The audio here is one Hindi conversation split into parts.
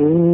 Mm.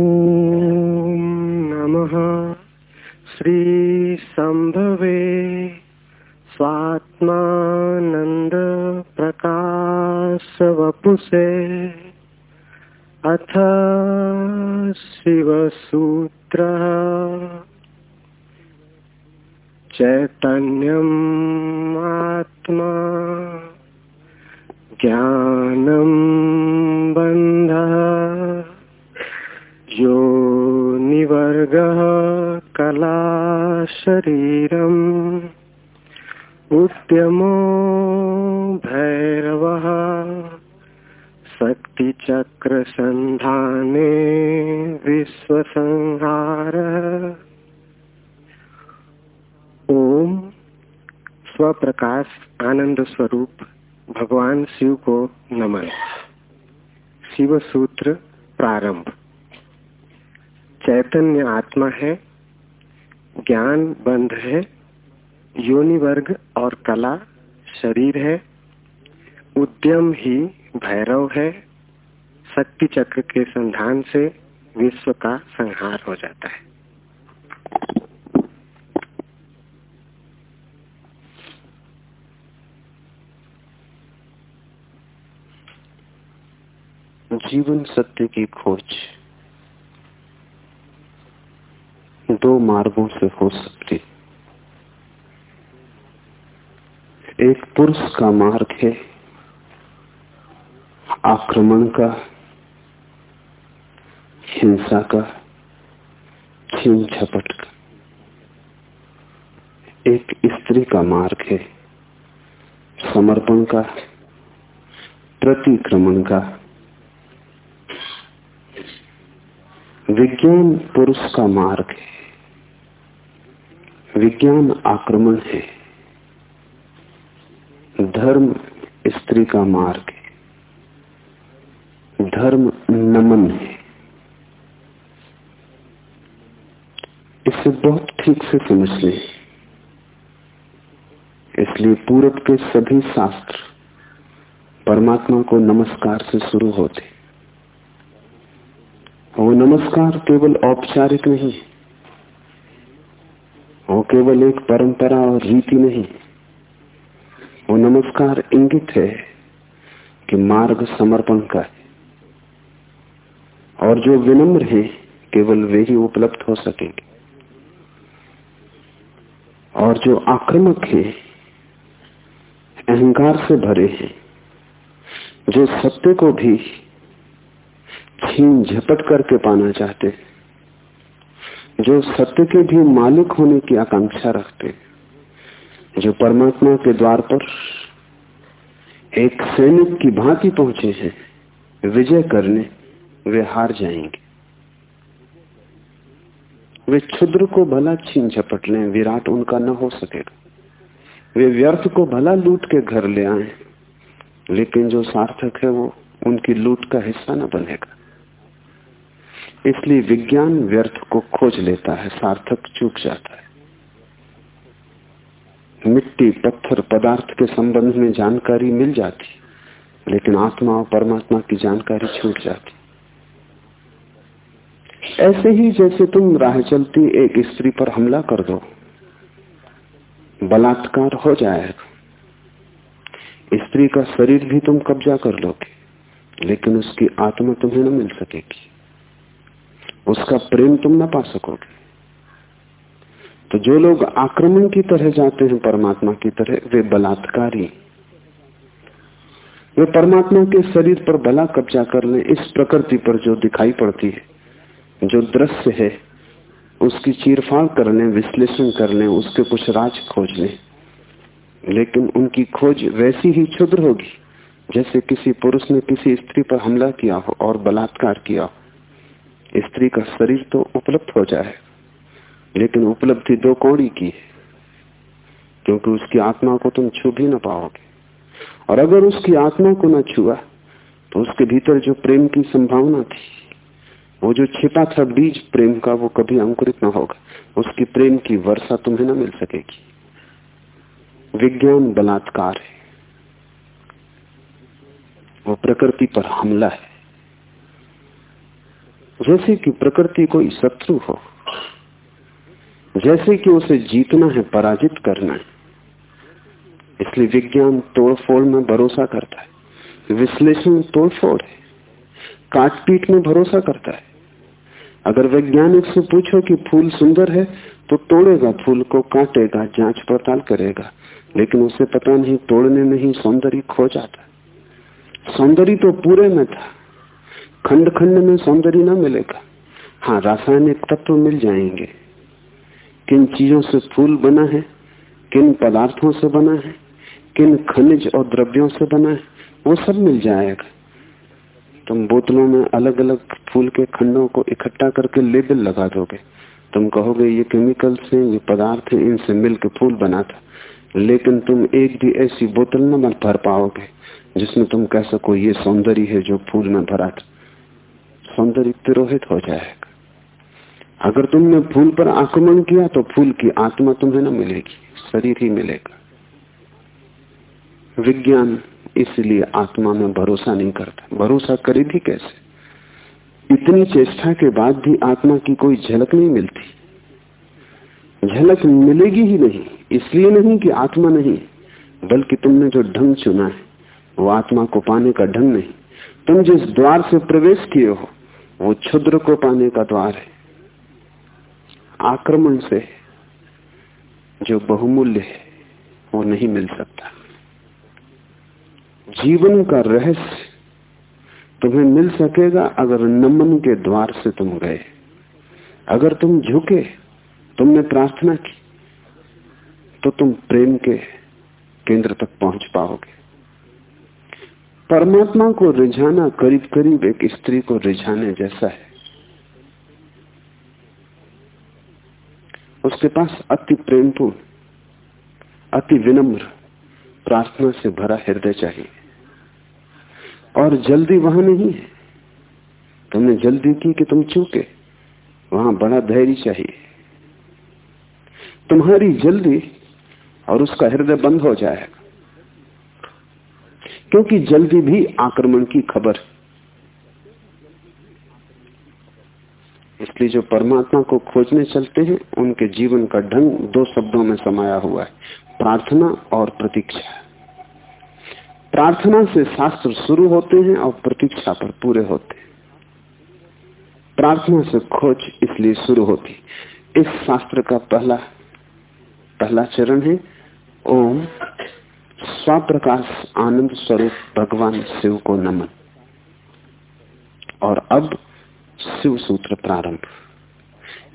आक्रमण है। धर्म स्त्री का मार्ग है। धर्म नमन है। इसे बहुत ठीक से समझ लें। इसलिए पूरब के सभी शास्त्र परमात्मा को नमस्कार से शुरू होते। वो नमस्कार केवल औपचारिक नहीं वो केवल एक परंपरा और रीति नहीं, वो नमस्कार इंगित है कि मार्ग समर्पण का है। और जो विनम्र है, केवल वे ही उपलब्ध हो सकेंगे। और जो आक्रमक है, अहंकार से भरे हैं, जो सत्य को भी छीन झपट करके पाना चाहते जो सत्य के भी मालिक होने की आकांक्षा रखते जो परमात्मा के द्वार पर एक सैनिक की भांति पहुँचे हैं, विजय करने वे हार जाएँगे। वे क्षुद्र को भला छीन झपट लें विराट उनका न हो सकेगा। वे व्यर्थ को भला लूट के घर ले आए, लेकिन जो सार्थक है वो उनकी लूट का हिस्सा न बनेगा। इसलिए विज्ञान व्यर्थ को खोज लेता है, सार्थक चूक जाता है। मिट्टी, पत्थर, पदार्थ के संबंध में जानकारी मिल जाती, लेकिन आत्मा और परमात्मा की जानकारी छूट जाती। ऐसे ही जैसे तुम राह चलती, एक स्त्री पर हमला कर दो। बलात्कार हो जाएगा। स्त्री का शरीर भी तुम कब्जा कर लोगे, लेकिन उसकी आत्मा तुम्हें न मिल सकेगी। उसका प्रेम तुम न पा सकोगे। तो जो लोग आक्रमण की तरह जाते हैं, परमात्मा की तरह, वे बलात्कारी। वे परमात्मा के शरीर पर भला कब्जा कर ले, इस प्रकृति पर जो दिखाई पड़ती है, जो दृश्य है, उसकी चीरफाड़ कर लें, विश्लेषण कर लें, उसके कुछ राज खोज लें। लेकिन उनकी खोज वैसी ही क्षुद्र होगी, जैसे किसी पुरुष ने किसी स्त्री पर हमला किया हो और बलात्कार किया हो। स्त्री का शरीर तो उपलब्ध हो जाए, लेकिन उपलब्धि दो कौड़ी की है, क्योंकि उसकी आत्मा को तुम छू भी ना पाओगे। और अगर उसकी आत्मा को ना छुआ तो उसके भीतर जो प्रेम की संभावना थी, वो जो छिपा था बीज प्रेम का, वो कभी अंकुरित ना होगा। उसकी प्रेम की वर्षा तुम्हें ना मिल सकेगी। विज्ञान बलात्कार है। वो प्रकृति पर हमला है। जैसे कि प्रकृति कोई शत्रु हो, जैसे कि उसे जीतना है, पराजित करना है। इसलिए विज्ञान तोड़फोड़ में भरोसा करता है, विश्लेषण तोड़फोड़ है, काटपीट में भरोसा करता है। अगर वैज्ञानिक से पूछो कि फूल सुंदर है तो तोड़ेगा, फूल को काटेगा, जाँच पड़ताल करेगा, लेकिन उसे पता नहीं, तोड़ने में ही सौंदर्य खो जाता सौंदर्य तो पूरे में था खंड खंड में सौंदर्य न मिलेगा। हाँ रासायनिक तत्व मिल जाएँगे। किन चीज़ों से फूल बना है, किन पदार्थों से बना है, किन खनिज और द्रव्यों से बना है, वो सब मिल जाएगा। तुम बोतलों में अलग अलग फूल के खंडों को इकट्ठा करके लेबल लगा दोगे। तुम कहोगे, ये केमिकल्स हैं, ये पदार्थ हैं, इनसे मिलकर फूल बना था। लेकिन तुम एक भी ऐसी बोतल न भर पाओगे, जिसमें तुम कह सको, ये सौंदर्य है जो फूल में भरा था। सौंदर्य तिरोहित हो जाएगा। अगर तुमने फूल पर आक्रमण किया तो फूल की आत्मा तुम्हें न मिलेगी, शरीर ही मिलेगा। विज्ञान इसलिए आत्मा में भरोसा नहीं करता। भरोसा करे भी कैसे? इतनी चेष्टा के बाद भी आत्मा की कोई झलक नहीं मिलती। झलक मिलेगी ही नहीं, इसलिए नहीं कि आत्मा नहीं, बल्कि तुमने जो ढंग चुना है, वो आत्मा को पाने का ढंग नहीं। तुम जिस द्वार से प्रवेश किए हो वो क्षुद्र को पाने का द्वार है। आक्रमण से जो बहुमूल्य है, वो नहीं मिल सकता। जीवन का रहस्य तुम्हें मिल सकेगा अगर नमन के द्वार से तुम गए। अगर तुम झुके, तुमने प्रार्थना की तो तुम प्रेम के केंद्र तक पहुँच पाओगे। परमात्मा को रिझाना करीब करीब एक स्त्री को रिझाने जैसा है। उसके पास अति प्रेमपूर्ण, अति विनम्र प्रार्थना से भरा हृदय चाहिए। और जल्दी वहाँ नहीं है। तुमने जल्दी की कि तुम चूके, वहाँ बड़ा धैर्य चाहिए। तुम्हारी जल्दी और उसका हृदय बंद हो जाएगा। क्योंकि जल्दी भी आक्रमण की खबर। इसलिए जो परमात्मा को खोजने चलते हैं, उनके जीवन का ढंग दो शब्दों में समाया हुआ है, प्रार्थना और प्रतीक्षा। प्रार्थना से शास्त्र शुरू होते हैं और प्रतीक्षा पर पूरे होते हैं। प्रार्थना से खोज इसलिए शुरू होती। इस शास्त्र का पहला पहला चरण है, ओम स्वप्रकाश आनंद स्वरूप भगवान शिव को नमन। और अब शिव सूत्र प्रारंभ।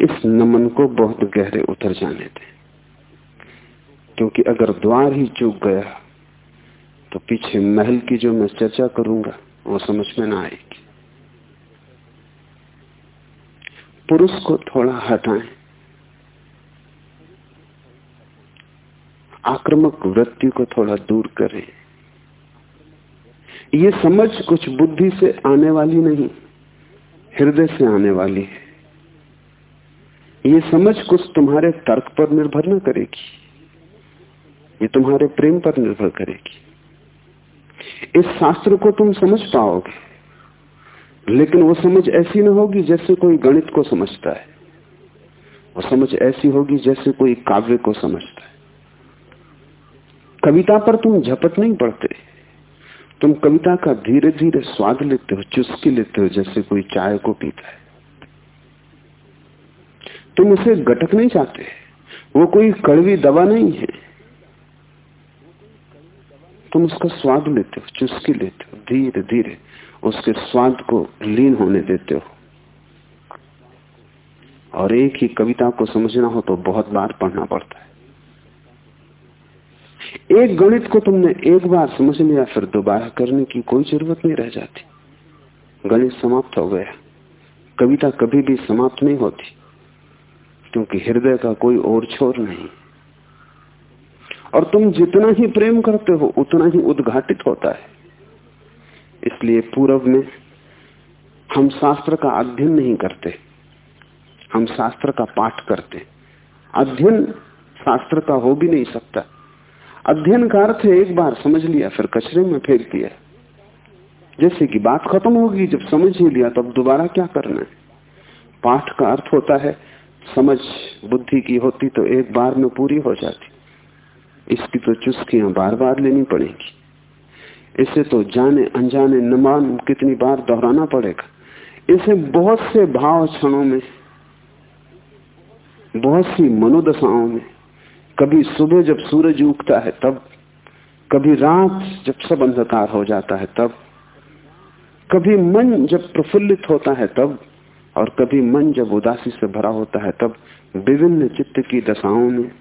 इस नमन को बहुत गहरे उतर जाने दें। क्योंकि अगर द्वार ही चूक गया तो पीछे महल की जो मैं चर्चा करूँगा, वो समझ में ना आएगी। पुरुष को थोड़ा हटाएँ। आक्रमक वृत्ति को थोड़ा दूर करें। ये समझ कुछ बुद्धि से आने वाली नहीं, हृदय से आने वाली है। ये समझ कुछ तुम्हारे तर्क पर निर्भर न करेगी, ये तुम्हारे प्रेम पर निर्भर करेगी। इस शास्त्र को तुम समझ पाओगे, लेकिन वो समझ ऐसी ना होगी जैसे कोई गणित को समझता है। वो समझ ऐसी होगी जैसे कोई काव्य को समझता है। कविता पर तुम झपट नहीं पड़ते। तुम कविता का धीरे धीरे स्वाद लेते हो, चुस्की लेते हो, जैसे कोई चाय को पीता है। तुम उसे गटक नहीं चाहते। वो कोई कड़वी दवा नहीं है। तुम उसका स्वाद लेते हो, चुस्की लेते हो धीरे धीरे उसके स्वाद को लीन होने देते हो। और एक ही कविता को समझना हो तो बहुत बार पढ़ना पड़ता है। एक गणित को तुमने एक बार समझ लिया, फिर दोबारा करने की कोई ज़रूरत नहीं रह जाती। गणित समाप्त हो गया। कविता कभी भी समाप्त नहीं होती, क्योंकि हृदय का कोई और छोर नहीं। और तुम जितना ही प्रेम करते हो, उतना ही उद्घाटित होता है। इसलिए पूर्व में हम शास्त्र का अध्ययन नहीं करते, हम शास्त्र का पाठ करते। अध्ययन शास्त्र का हो भी नहीं सकता। अध्ययन का अर्थ है, एक बार समझ लिया, फिर कचरे में फेंक दिया। जैसे कि बात खत्म होगी, जब समझ ही लिया, तब दोबारा क्या करना है? पाठ का अर्थ होता है, समझ बुद्धि की होती तो एक बार में पूरी हो जाती। इसकी तो चुस्कियाँ बार बार लेनी पड़ेगी। इसे तो जाने अनजाने नमान कितनी बार दोहराना पड़ेगा। इसे बहुत से भाव क्षणों में, बहुत सी मनोदशाओं में कभी सुबह जब सूरज उगता है तब, कभी रात जब सब अंधकार हो जाता है तब, कभी मन जब प्रफुल्लित होता है तब, और कभी मन जब उदासी से भरा होता है तब, विभिन्न चित्त की दशाओं में,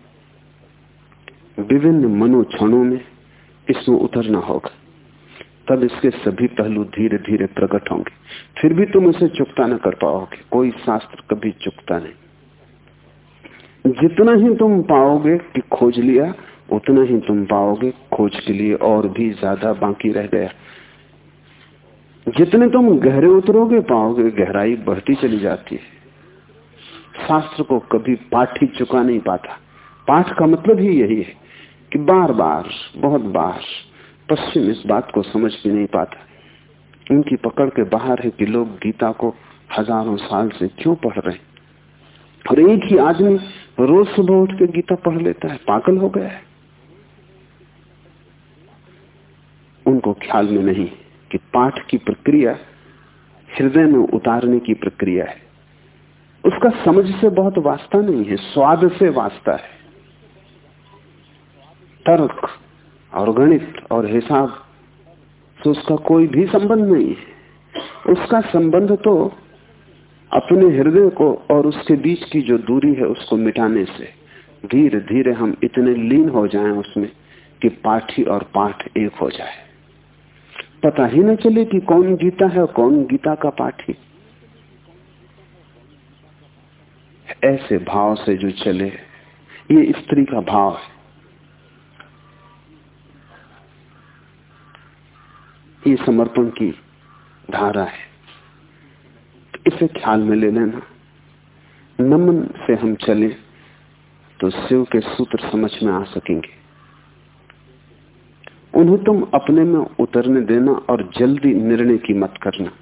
विभिन्न मनोक्षणों में इसमें उतरना होगा। तब इसके सभी पहलू धीरे धीरे प्रकट होंगे। फिर भी तुम इसे चुकता न कर पाओगे। कोई शास्त्र कभी चुकता नहीं। जितना ही तुम पाओगे कि खोज लिया, उतना ही तुम पाओगे खोज के लिए और भी ज़्यादा बाकी रह गया। जितने तुम गहरे उतरोगे, पाओगे गहराई बढ़ती चली जाती है। शास्त्र को कभी पाठ ही चुका नहीं पाता। पाठ का मतलब ही यही है कि बार बार बहुत बार, पश्चिम इस बात को समझ भी नहीं पाता। उनकी पकड़ के बाहर है कि लोग गीता को हज़ारों साल से क्यों पढ़ रहे हैं? और एक ही आदमी रोज सुबह उठ के गीता पढ़ लेता है, पागल हो गया है। उनको ख्याल में नहीं कि पाठ की प्रक्रिया हृदय में उतारने की प्रक्रिया है। उसका समझ से बहुत वास्ता नहीं है, स्वाद से वास्ता है। तर्क और गणित और हिसाब तो उसका कोई भी संबंध नहीं है। उसका संबंध तो अपने हृदय को और उसके बीच की जो दूरी है उसको मिटाने से धीरे धीरे हम इतने लीन हो जाएँ उसमें कि पाठी और पाठ एक हो जाए। पता ही न चले कि कौन गीता है और कौन गीता का पाठी। ऐसे भाव से जो चले, ये स्त्री का भाव है। ये समर्पण की धारा है। इसे ख्याल में ले लेना। नमन से हम चले तो शिव के सूत्र समझ में आ सकेंगे। उन्हें तुम अपने में उतरने देना और जल्दी निर्णय की मत करना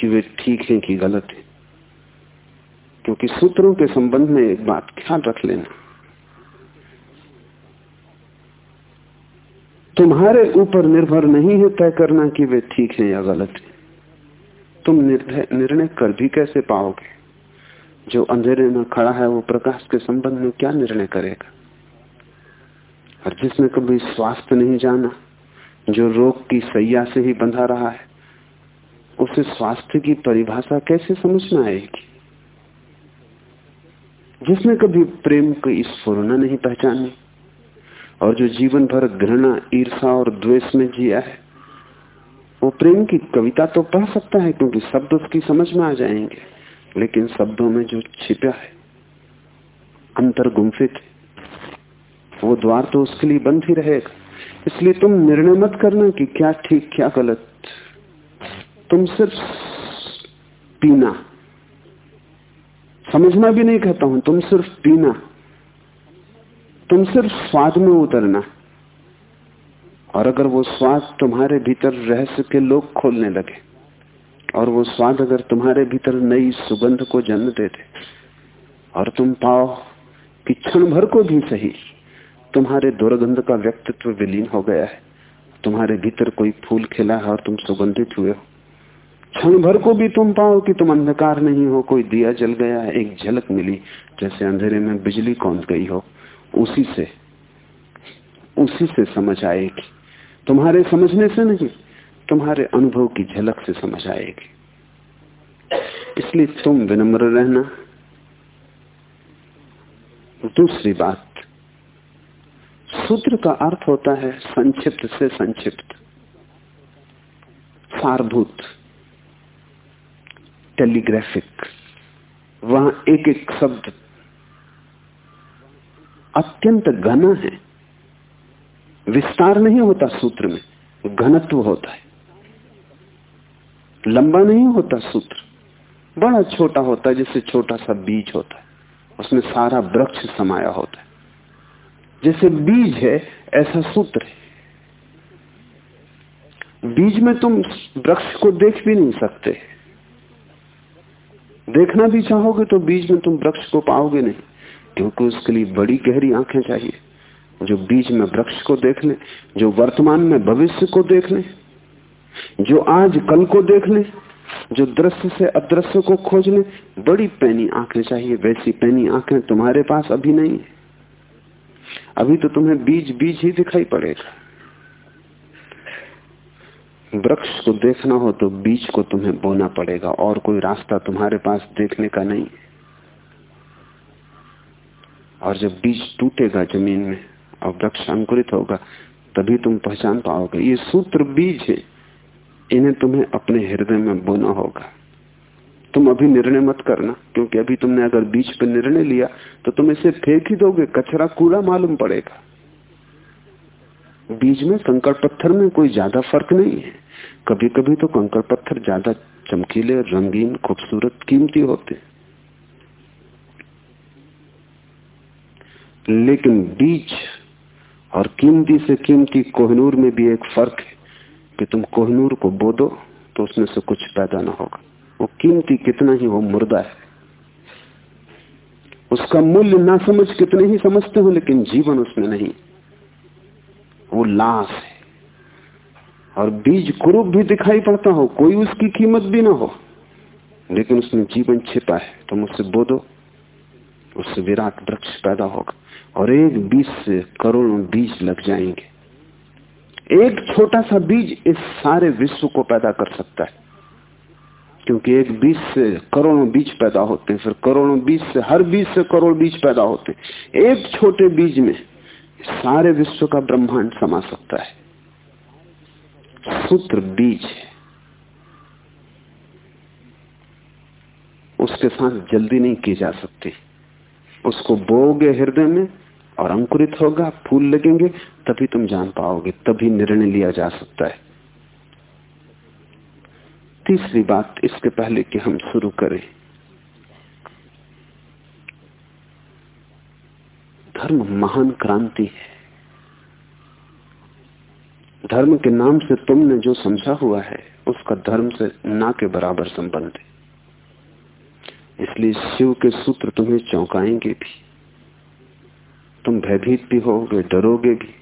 कि वे ठीक है कि गलत है। क्योंकि सूत्रों के संबंध में एक बात ख्याल रख लेना। तुम्हारे ऊपर निर्भर नहीं है तय करना कि वे ठीक है या गलत है। तुम निर्णय कर भी कैसे पाओगे? जो अंधेरे में खड़ा है, वो प्रकाश के संबंध में क्या निर्णय करेगा? और जिसने कभी स्वास्थ्य नहीं जाना, जो रोग की सैया से ही बंधा रहा है, उसे स्वास्थ्य की परिभाषा कैसे समझ में आएगी? जिसने कभी प्रेम की स्फुरना नहीं पहचानी, और जो जीवन भर घृणा ईर्षा और द्वेष में जिया है वो प्रेम की कविता तो पढ़ सकता है, क्योंकि शब्द उसकी समझ में आ जाएँगे। लेकिन शब्दों में जो छिपा है अंतर गुम्फित वो द्वार तो उसके लिए बंद ही रहेगा। इसलिए तुम निर्णय मत करना कि क्या ठीक, क्या गलत। तुम सिर्फ़ पीना। समझना भी नहीं कहता हूँ, तुम सिर्फ़ पीना। तुम सिर्फ़ स्वाद में उतरना। और अगर वो स्वाद तुम्हारे भीतर रहस्य के लोग खोलने लगे, और वो स्वाद अगर तुम्हारे भीतर नई सुगंध को जन्म दे दे, और तुम पाओ कि क्षण भर को भी सही तुम्हारे दुर्गंध का व्यक्तित्व विलीन हो गया है, तुम्हारे भीतर कोई फूल खिला है और तुम सुगंधित हुए हो। क्षण भर को भी तुम पाओ कि तुम अंधकार नहीं हो, कोई दिया जल गया है, एक झलक मिली जैसे अंधेरे में बिजली कौन गई हो। उसी से उसी से समझ आएगी। तुम्हारे समझने से नहीं, तुम्हारे अनुभव की झलक से समझ आएगी। इसलिए तुम विनम्र रहना। दूसरी बात, सूत्र का अर्थ होता है संक्षिप्त से संक्षिप्त। सारभूत, टेलीग्राफिक, वहाँ एक एक शब्द अत्यंत घना है। विस्तार नहीं होता सूत्र में, घनत्व होता है। लंबा नहीं होता सूत्र, बड़ा छोटा होता है जैसे छोटा सा बीज होता है। उसमें सारा वृक्ष समाया होता है। जैसे बीज है, ऐसा सूत्र है। बीज में तुम वृक्ष को देख भी नहीं सकते। देखना भी चाहोगे तो बीज में तुम वृक्ष को पाओगे नहीं, क्योंकि उसके लिए बड़ी गहरी आँखें चाहिए। जो बीज में वृक्ष को देख ले जो वर्तमान में भविष्य को देख ले जो आज कल को देख ले जो दृश्य से अदृश्य को खोज ले बड़ी पैनी आँखें चाहिए, वैसी पैनी आँखें तुम्हारे पास अभी नहीं है। अभी तो तुम्हें बीज बीज ही दिखाई पड़ेगा। वृक्ष को देखना हो तो बीज को तुम्हें बोना पड़ेगा, और कोई रास्ता तुम्हारे पास देखने का नहीं और जब बीज टूटेगा ज़मीन में और वृक्ष अंकुरित होगा, तभी तुम पहचान पाओगे। ये सूत्र बीज है, इन्हें तुम्हें अपने हृदय में बोना होगा। तुम अभी निर्णय मत करना, क्योंकि अभी तुमने अगर बीच पर निर्णय लिया तो तुम इसे फेंक ही दोगे, कचरा कूड़ा मालूम पड़ेगा। बीज में कंकड़ पत्थर में कोई ज़्यादा फ़र्क नहीं है। कभी कभी तो कंकड़ पत्थर ज़्यादा चमकीले, रंगीन, खूबसूरत कीमती होते लेकिन बीज और कीमती से कीमती कोहनूर में भी एक फ़र्क है कि तुम कोहनूर को बो दो तो उसमें से कुछ पैदा ना होगा। वो कीमती कितना ही वो मुर्दा है। उसका मूल्य ना समझ कितने ही समझते हो, लेकिन जीवन उसमें नहीं। वो लाश है। और बीज कुरूप भी दिखाई पड़ता हो, कोई उसकी कीमत भी ना हो, लेकिन उसमें जीवन छिपा है। तुम उससे बोधो उससे विराट वृक्ष पैदा होगा। और एक बीज से करोड़ों बीज लग जाएँगे। एक छोटा सा बीज इस सारे विश्व को पैदा कर सकता है। क्योंकि एक बीज से करोड़ों बीज पैदा होते हैं, फिर करोड़ों बीज से हर बीज से करोड़ बीज पैदा होते हैं। एक छोटे बीज में सारे विश्व का ब्रह्मांड समा सकता है। सूत्र बीज है। उसके साथ जल्दी नहीं की जा सकती। उसको बोगे हृदय में और अंकुरित होगा, फूल लगेंगे, तभी तुम जान पाओगे, तभी निर्णय लिया जा सकता है। तीसरी बात इसके पहले कि हम शुरू करें। धर्म महान क्रांति है। धर्म के नाम से तुमने जो समझा हुआ है, उसका धर्म से ना के बराबर संबंध है। इसलिए शिव के सूत्र तुम्हें चौंकाएँगे भी। तुम भयभीत भी होगे, डरोगे भी,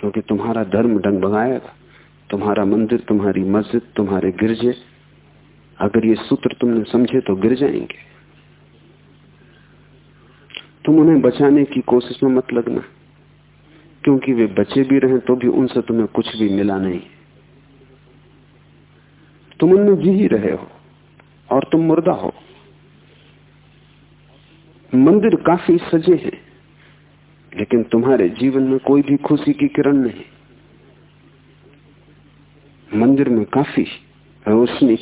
क्योंकि तुम्हारा धर्म डंग बगाएगा तुम्हारा मंदिर, तुम्हारी मस्जिद, तुम्हारे गिरजे, अगर ये सूत्र तुमने समझे तो गिर जाएँगे। तुम उन्हें बचाने की कोशिश में मत लगना। क्योंकि वे बचे भी रहे तो भी उनसे तुम्हें कुछ भी मिला नहीं। तुम उनमें जी ही रहे हो और तुम मुर्दा हो। मंदिर काफ़ी सजे हैं, लेकिन तुम्हारे जीवन में कोई भी खुशी की किरण नहीं। मंदिर में काफ़ी रोशनी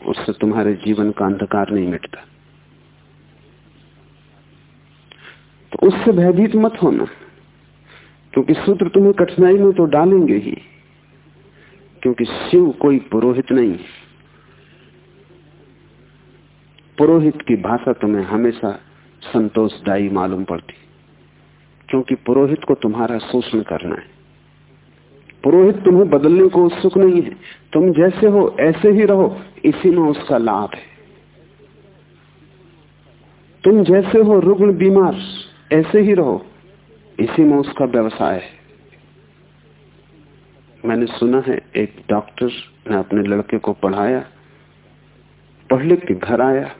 उससे तुम्हारे जीवन का अंधकार नहीं मिटता। तो उससे भयभीत मत होना, क्योंकि सूत्र तुम्हें कठिनाई में तो डालेंगे ही, क्योंकि शिव कोई पुरोहित नहीं पुरोहित की भाषा तुम्हें हमेशा संतोषदायी मालूम पड़ती। क्योंकि पुरोहित को तुम्हारा शोषण करना है। पुरोहित तुम्हें बदलने को उत्सुक नहीं है। तुम जैसे हो, ऐसे ही रहो, इसी में उसका लाभ है। तुम जैसे हो, रुग्ण बीमार, ऐसे ही रहो, इसी में उसका व्यवसाय है। मैंने सुना है, एक डॉक्टर ने अपने लड़के को पढ़ाया, पढ़ लिख के घर आया।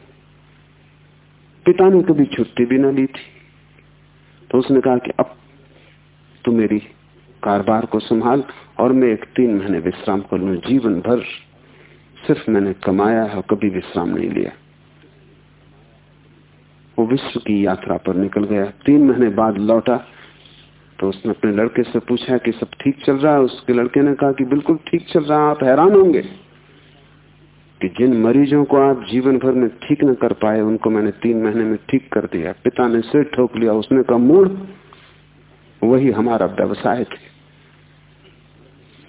पिता ने कभी छुट्टी भी ना ली थी। तो उसने कहा कि अब तू मेरी कारोबार को संभाल और मैं एक तीन महीने विश्राम कर लू। जीवन भर सिर्फ़ मैंने कमाया है कभी विश्राम नहीं लिया। वो विश्व की यात्रा पर निकल गया। तीन महीने बाद लौटा तो उसने अपने लड़के से पूछा कि सब ठीक चल रहा है? उसके लड़के ने कहा कि बिल्कुल ठीक चल रहा है, आप हैरान होंगे। कि जिन मरीजों को आप जीवन भर में ठीक न कर पाए, उनको मैंने तीन महीने में ठीक कर दिया। पिता ने सिर ठोक लिया, उसने कहा, मूड, वही हमारा व्यवसाय थे।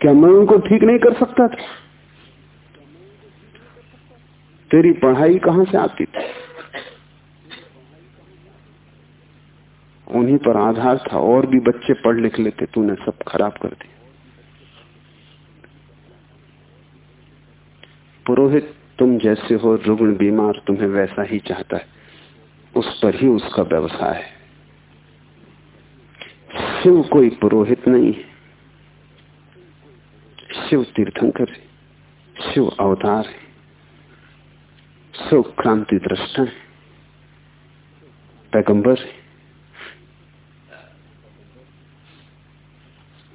क्या मैं उनको ठीक नहीं कर सकता था? तेरी पढ़ाई कहाँ से आती थी? उन्हीं पर आधार था, और भी बच्चे पढ़ लिख लेते, तूने सब खराब कर दिया। पुरोहित तुम जैसे हो, रुग्ण, बीमार, तुम्हें वैसा ही चाहता है। उस पर ही उसका व्यवसाय है। शिव कोई पुरोहित नहीं है। शिव तीर्थंकर है। शिव अवतार है। शिव क्रांति दृष्टा है। पैगंबर है।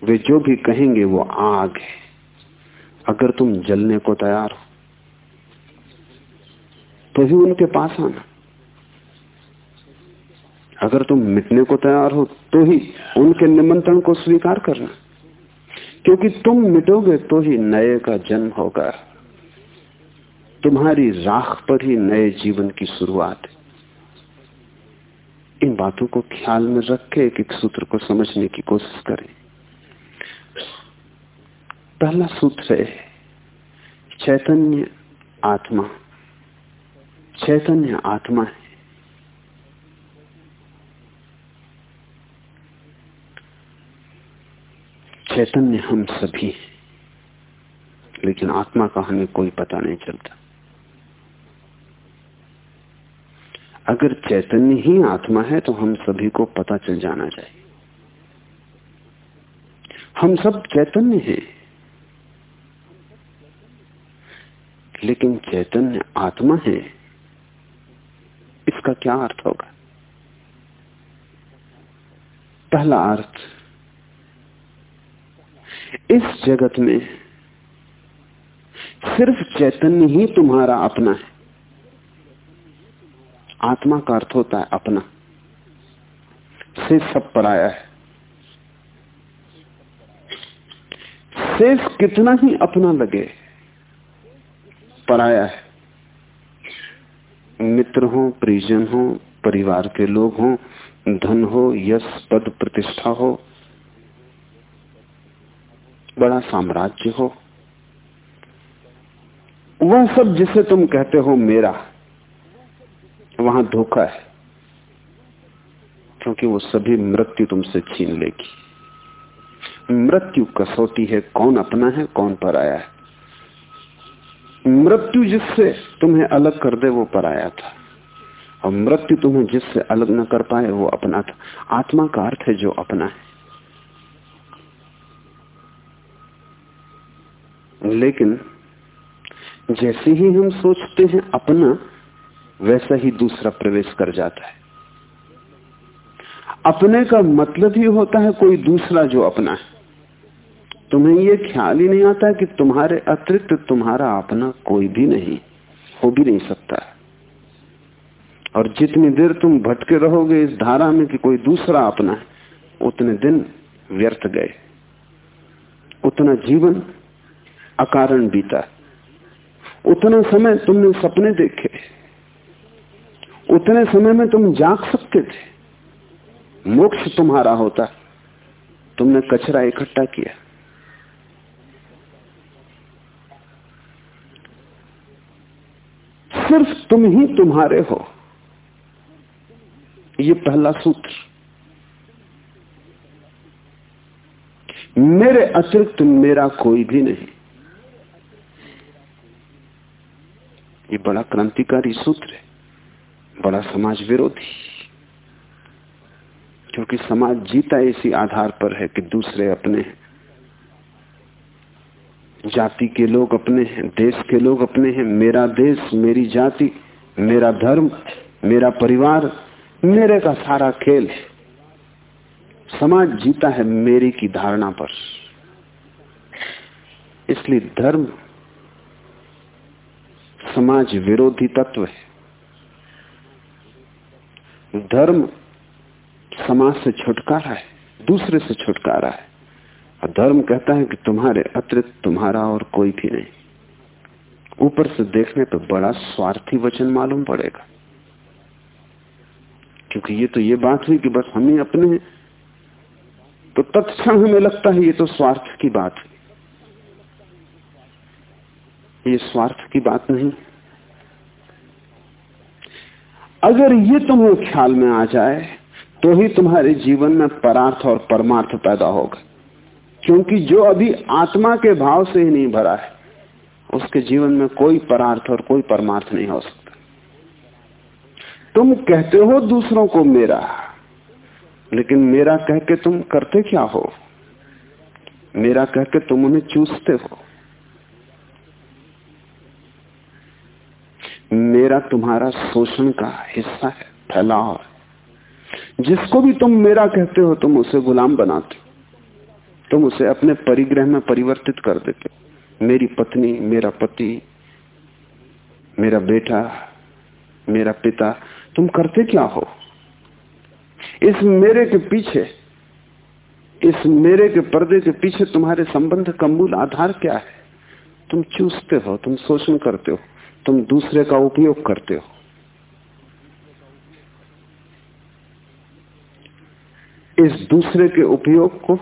वे जो भी कहेंगे वो आग है। अगर तुम जलने को तैयार हो तो ही उनके पास आना। अगर तुम मिटने को तैयार हो तो ही उनके निमंत्रण को स्वीकार करना। क्योंकि तुम मिटोगे तो ही नए का जन्म होगा। तुम्हारी राख पर ही नए जीवन की शुरुआत इन बातों को ख्याल में रख के एक एक सूत्र को समझने की कोशिश करें। पहला सूत्र है, चैतन्य आत्मा। चैतन्य आत्मा है। चैतन्य हम सभी हैं, लेकिन आत्मा का हमें कोई पता नहीं चलता। अगर चैतन्य ही आत्मा है तो हम सभी को पता चल जाना चाहिए। हम सब चैतन्य हैं, लेकिन चैतन्य आत्मा है इसका क्या अर्थ होगा? पहला अर्थ, इस जगत में सिर्फ़ चैतन्य ही तुम्हारा अपना है। आत्मा का अर्थ होता है अपना। से सब पराया है। शेष कितना ही अपना लगे पराया है। मित्र हो, परिजन हो, परिवार के लोग हो, धन हो, यश, पद, प्रतिष्ठा हो, बड़ा साम्राज्य हो। वह सब जिसे तुम कहते हो मेरा, वहाँ धोखा है, क्योंकि वो सभी मृत्यु तुमसे छीन लेगी। मृत्यु कसौटी है, कौन अपना है, कौन पर आया है। मृत्यु जिससे तुम्हें अलग कर दे, वो पराया था। और मृत्यु तुम्हें जिससे अलग न कर पाए, वो अपना था। आत्मा का अर्थ है जो अपना है। लेकिन जैसे ही हम सोचते हैं अपना, वैसा ही दूसरा प्रवेश कर जाता है। अपने का मतलब ही होता है कोई दूसरा जो अपना है। तुम्हें यह ख्याल ही नहीं आता कि तुम्हारे अतिरिक्त तुम्हारा अपना कोई भी नहीं, हो भी नहीं सकता। और जितनी देर तुम भटके रहोगे इस धारा में कि कोई दूसरा अपना है, उतने दिन व्यर्थ गए। उतना जीवन अकारण बीता। उतना समय तुमने सपने देखे। उतने समय में तुम जाग सकते थे। मोक्ष तुम्हारा होता। तुमने कचरा इकट्ठा किया। सिर्फ़ तुम ही तुम्हारे हो। ये पहला सूत्र। मेरे अतिरिक्त मेरा कोई भी नहीं। ये बड़ा क्रांतिकारी सूत्र है। बड़ा समाज विरोधी। क्योंकि समाज जीता इसी आधार पर है कि दूसरे अपने हैं। जाति के लोग अपने हैं, देश के लोग अपने हैं। मेरा देश, मेरी जाति, मेरा धर्म, मेरा परिवार, मेरे का सारा खेल है। समाज जीता है मेरे की धारणा पर। इसलिए धर्म समाज विरोधी तत्व है। धर्म समाज से छुटकारा है, दूसरे से छुटकारा है। धर्म कहता है कि तुम्हारे अतिरिक्त तुम्हारा और कोई भी नहीं। ऊपर से देखने पर बड़ा स्वार्थी वचन मालूम पड़ेगा। क्योंकि ये तो ये बात हुई कि बस हम ही अपने हैं। तो तत्क्षण हमें लगता है ये तो स्वार्थ की बात है ये स्वार्थ की बात नहीं। अगर ये तुम्हें ख्याल में आ जाए तो ही तुम्हारे जीवन में परार्थ और परमार्थ पैदा होगा। क्योंकि जो अभी आत्मा के भाव से ही नहीं भरा है, उसके जीवन में कोई परार्थ और कोई परमार्थ नहीं हो सकता। तुम कहते हो दूसरों को मेरा, लेकिन मेरा कह के तुम करते क्या हो? मेरा कह के तुम उन्हें चूसते हो। मेरा तुम्हारा शोषण का हिस्सा है, फैलाव है। जिसको भी तुम मेरा कहते हो, तुम उसे गुलाम बनाते हो। तुम उसे अपने परिग्रह में परिवर्तित कर देते। मेरी पत्नी, मेरा पति, मेरा बेटा, मेरा पिता, तुम करते क्या हो? इस मेरे के पीछे, इस मेरे के पर्दे के पीछे तुम्हारे संबंध का मूल आधार क्या है? तुम चूसते हो, तुम शोषण करते हो, तुम दूसरे का उपयोग करते हो। इस दूसरे के उपयोग को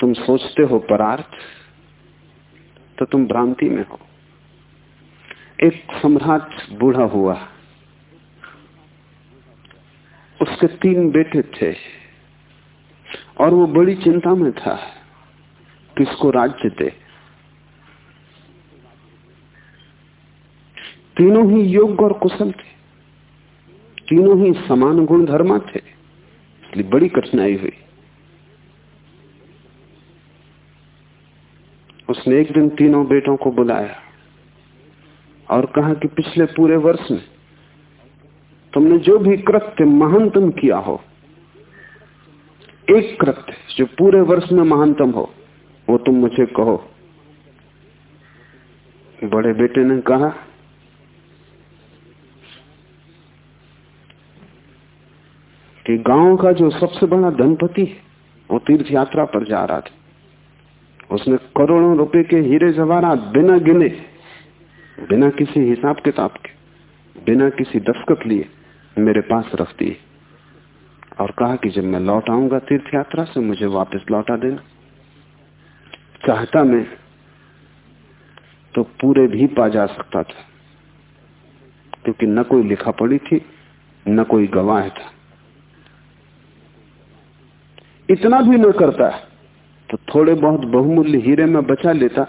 तुम सोचते हो परार्थ तो तुम भ्रांति में हो। एक सम्राट बूढ़ा हुआ। उसके तीन बेटे थे और वो बड़ी चिंता में था किसको राज्य दे। तीनों ही योग्य और कुशल थे। तीनों ही समान गुण धर्मा थे, इसलिए बड़ी कठिनाई हुई। उसने एक दिन तीनों बेटों को बुलाया और कहा कि पिछले पूरे वर्ष में तुमने जो भी कृत्य महानतम किया हो, एक कृत्य जो पूरे वर्ष में महानतम हो, वो तुम मुझे कहो। बड़े बेटे ने कहा, कि गाँव का जो सबसे बड़ा धनपति वो तीर्थ यात्रा पर जा रहा था। उसने करोड़ों रुपए के हीरे जवाहरात बिना गिने, बिना किसी हिसाब किताब के, बिना किसी दस्खत लिए मेरे पास रख दिए और कहा कि जब मैं लौट आऊँगा तीर्थ यात्रा से मुझे वापस लौटा देना। चाहता मैं तो पूरे भी पा जा सकता था, क्योंकि न कोई लिखा पड़ी थी, न कोई गवाह था। इतना भी न करता तो थोड़े बहुत बहुमूल्य हीरे में बचा लेता।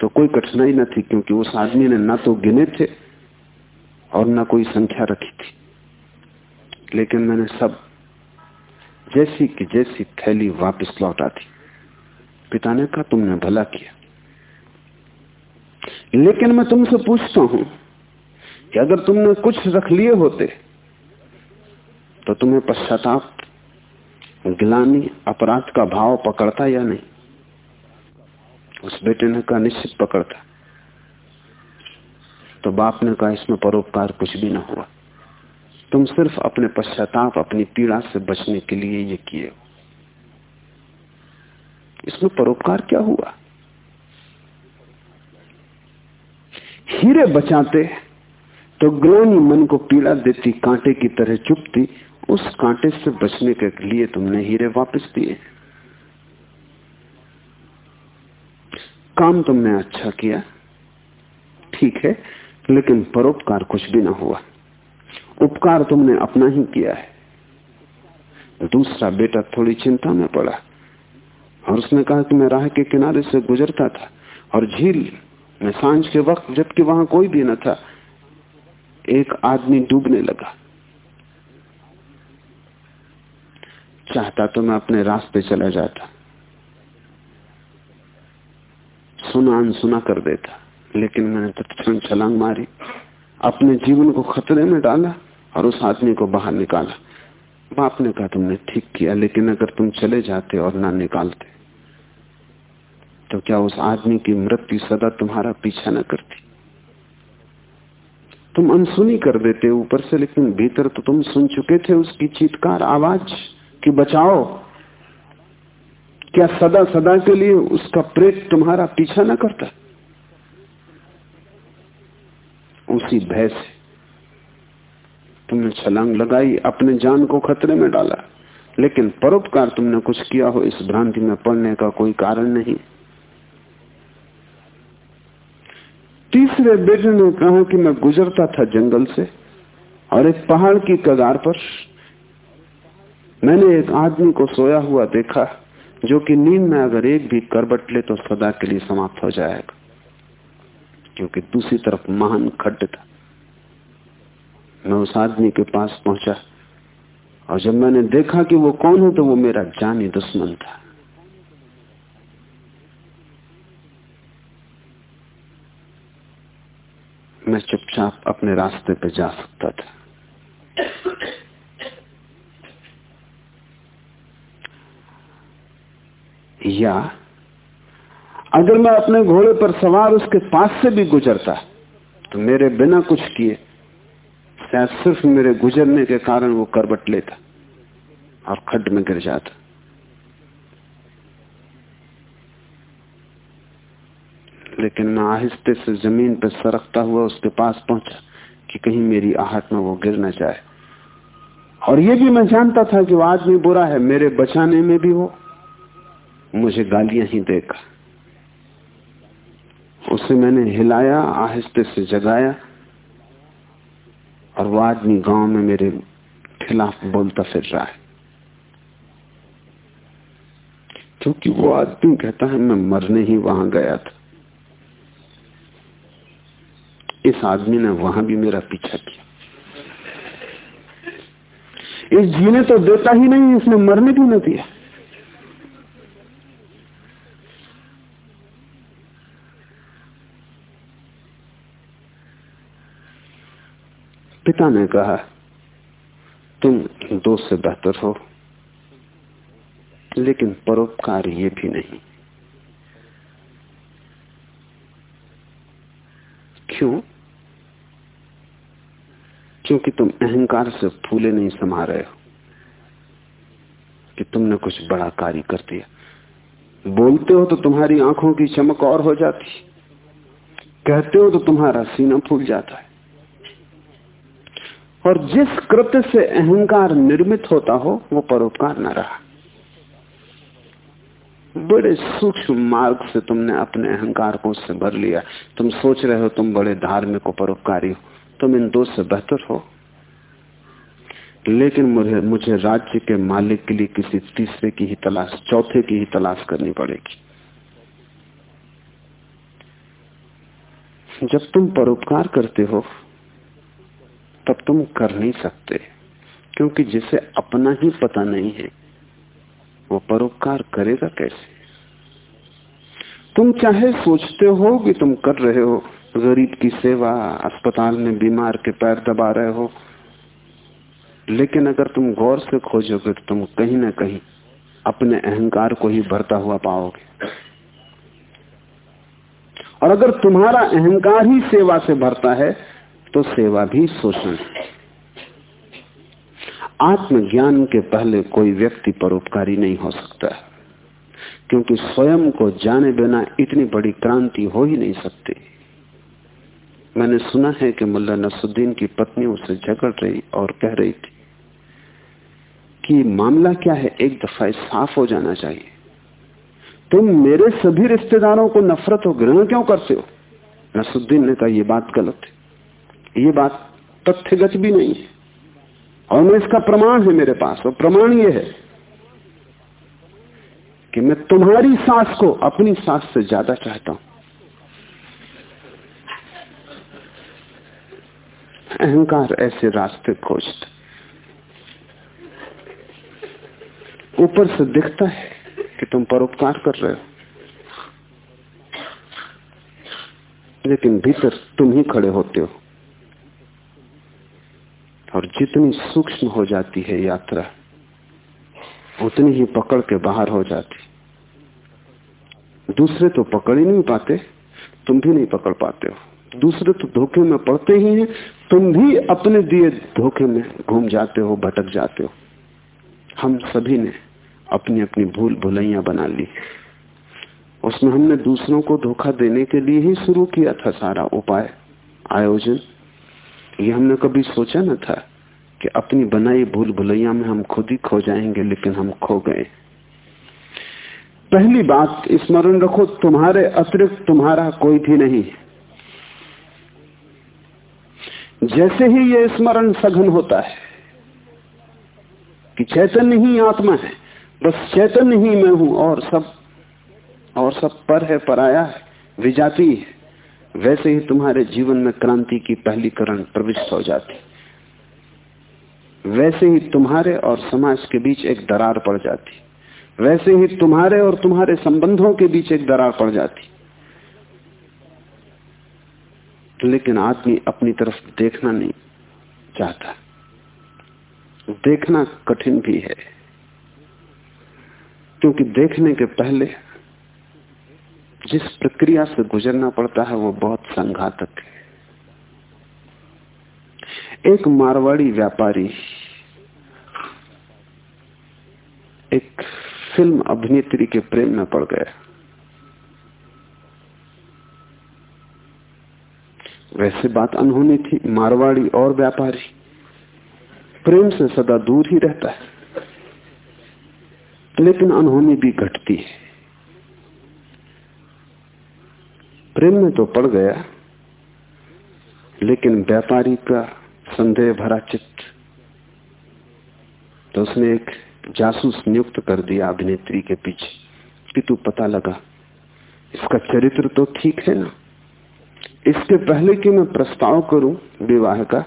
तो कोई कठिनाई न थी, क्योंकि उस आदमी ने ना तो गिने थे और ना कोई संख्या रखी थी। लेकिन मैंने सब, जैसी की जैसी थैली वापस लौटा दी पिता ने कहा, तुमने भला किया। लेकिन मैं तुमसे पूछता हूँ कि अगर तुमने कुछ रख लिए होते तो तुम्हें पश्चाताप गिलानी अपराध का भाव पकड़ता या नहीं? उस बेटे ने कहा, निश्चित पकड़ता। तो बाप ने कहा, इसमें परोपकार कुछ भी ना हुआ। तुम सिर्फ़ अपने पश्चाताप, अपनी पीड़ा से बचने के लिए ये किए हो। इसमें परोपकार क्या हुआ? हीरे बचाते तो ग्लानी मन को पीड़ा देती, कांटे की तरह चुपती उस कांटे से बचने के लिए तुमने हीरे वापस दिए। काम तुमने अच्छा किया, ठीक है, लेकिन परोपकार कुछ भी ना हुआ। उपकार तुमने अपना ही किया है। दूसरा बेटा थोड़ी चिंता में पड़ा और उसने कहा कि मैं राह के किनारे से गुजरता था और झील में साँझ के वक्त, जबकि वहाँ कोई भी न था, एक आदमी डूबने लगा। चाहता तो मैं अपने रास्ते चला जाता। सुना अनसुना कर देता, लेकिन मैंने तत्क्षण छलांग मारी। अपने जीवन को खतरे में डाला और उस आदमी को बाहर निकाला। बाप ने कहा, तुमने ठीक किया, लेकिन अगर तुम चले जाते और ना निकालते तो क्या उस आदमी की मृत्यु सदा तुम्हारा पीछा न करती? तुम अनसुनी कर देते ऊपर से, लेकिन भीतर तो तुम सुन चुके थे उसकी चीतकार आवाज़। कि बचाओ। क्या सदा सदा के लिए उसका प्रेत तुम्हारा पीछा न करता? उसी भय से तुमने छलांग लगाई, अपने जान को खतरे में डाला। लेकिन परोपकार तुमने कुछ किया हो, इस भ्रांति में पड़ने का कोई कारण नहीं। तीसरे बेटे ने कहा कि मैं गुजरता था जंगल से और एक पहाड़ की कगार पर मैंने एक आदमी को सोया हुआ देखा, जो कि नींद में अगर एक भी करबट ले तो सदा के लिए समाप्त हो जाएगा, क्योंकि दूसरी तरफ़ महान खड्ड था। मैं उस आदमी के पास पहुँचा, और जब मैंने देखा कि वो कौन है तो वो मेरा जानी दुश्मन था। मैं चुपचाप अपने रास्ते पे जा सकता था। या। अगर मैं अपने घोड़े पर सवार उसके पास से भी गुजरता तो मेरे बिना कुछ किए, शायद सिर्फ़ मेरे गुजरने के कारण वो करबट लेता और खड्ड में गिर जाता। लेकिन मैं आहिस्ते से ज़मीन पर सरकता हुआ उसके पास पहुँचा कि कहीं मेरी आहट में वो गिर न जाए। और ये भी मैं जानता था कि वो आदमी बुरा है, मेरे बचाने में भी वो मुझे गालियाँ ही देगा। उसे मैंने हिलाया, आहिस्ते से जगाया, और वो आदमी गाँव में मेरे खिलाफ बोलता फिर रहा है। क्योंकि वो आदमी कहता है, मैं मरने ही वहाँ गया था। इस आदमी ने वहाँ भी मेरा पीछा किया। इस जीने तो देता ही नहीं, इसने मरने भी न दिया? पिता ने कहा, तुम दो से बेहतर हो, लेकिन परोपकार ये भी नहीं। क्यों? क्योंकि तुम अहंकार से फूले नहीं समा रहे हो, कि तुमने कुछ बड़ा कार्य कर दिया। बोलते हो तो तुम्हारी आँखों की चमक और हो जाती, कहते हो तो तुम्हारा सीना फूल जाता है। और जिस कृत्य से अहंकार निर्मित होता हो, वो परोपकार न रहा। बड़े सूक्ष्म मार्ग से तुमने अपने अहंकार को उससे भर लिया। तुम सोच रहे हो तुम बड़े धार्मिक परोपकारी हो। तुम इन दो से बेहतर हो। लेकिन मुझे मुझे राज्य के मालिक के लिए किसी तीसरे की ही तलाश, चौथे की ही तलाश करनी पड़ेगी। जब तुम परोपकार करते हो तब तुम कर नहीं सकते, क्योंकि जिसे अपना ही पता नहीं है, वो परोपकार करेगा कैसे? तुम चाहे सोचते हो कि तुम कर रहे हो, गरीब की सेवा, अस्पताल में बीमार के पैर दबा रहे हो, लेकिन अगर तुम गौर से खोजोगे तो तुम कहीं ना कहीं अपने अहंकार को ही भरता हुआ पाओगे। और अगर तुम्हारा अहंकार ही सेवा से भरता है तो सेवा भी शोषण है। आत्मज्ञान के पहले कोई व्यक्ति परोपकारी नहीं हो सकता क्योंकि स्वयं को जाने बिना इतनी बड़ी क्रांति हो ही नहीं सकती। मैंने सुना है कि मुल्ला नसुद्दीन की पत्नी उससे झगड़ रही और कह रही थी कि मामला क्या है, एक दफ़ा साफ़ हो जाना चाहिए। तुम मेरे सभी रिश्तेदारों को नफरत और ग्रहण क्यों करते हो? नसुद्दीन ने कहा यह बात गलत है। ये बात तथ्यगत भी नहीं है। और मैं इसका प्रमाण है मेरे पास, और प्रमाण ये है कि मैं तुम्हारी सांस को अपनी सांस से ज़्यादा चाहता हूँ। अहंकार ऐसे रास्ते खोजता ऊपर से दिखता है कि तुम परोपकार कर रहे हो। लेकिन भीतर तुम ही खड़े होते हो। और जितनी सूक्ष्म हो जाती है यात्रा, उतनी ही पकड़ के बाहर हो जाती। दूसरे तो पकड़ ही नहीं पाते, तुम भी नहीं पकड़ पाते हो। दूसरे तो धोखे में पड़ते ही हैं, तुम भी अपने दिए धोखे में घूम जाते हो, भटक जाते हो। हम सभी ने अपनी अपनी भूल भुलैया बना ली। उसमें हमने दूसरों को धोखा देने के लिए ही शुरू किया था सारा उपाय, आयोजन। ये हमने कभी सोचा न था कि अपनी बनाई भूल भुलैया में हम खुद ही खो जाएँगे, लेकिन हम खो गए। पहली बात, स्मरण रखो, तुम्हारे अतिरिक्त तुम्हारा कोई भी नहीं। जैसे ही यह स्मरण सघन होता है कि चैतन्य ही आत्मा है, बस चैतन्य ही मैं हूँ और सब और सब पर है, पराया है, विजाती है। वैसे ही तुम्हारे जीवन में क्रांति की पहली करण प्रविष्ट हो जाती। वैसे ही तुम्हारे और समाज के बीच एक दरार पड़ जाती। वैसे ही तुम्हारे और तुम्हारे संबंधों के बीच एक दरार पड़ जाती। लेकिन आदमी अपनी तरफ़ देखना नहीं चाहता। देखना कठिन भी है। क्योंकि देखने के पहले जिस प्रक्रिया से गुजरना पड़ता है, वो बहुत संघातक है। एक मारवाड़ी व्यापारी, एक फ़िल्म अभिनेत्री के प्रेम में पड़ गया। वैसे बात अनहोनी थी, मारवाड़ी और व्यापारी, प्रेम से सदा दूर ही रहता है, लेकिन अनहोनी भी घटती है। प्रेम में तो पड़ गया, लेकिन व्यापारी का संदेह भरा चित्त तो उसने एक जासूस नियुक्त कर दिया अभिनेत्री के पीछे, कि तू पता लगा, इसका चरित्र तो ठीक है ना? इसके पहले कि मैं प्रस्ताव करूँ विवाह का,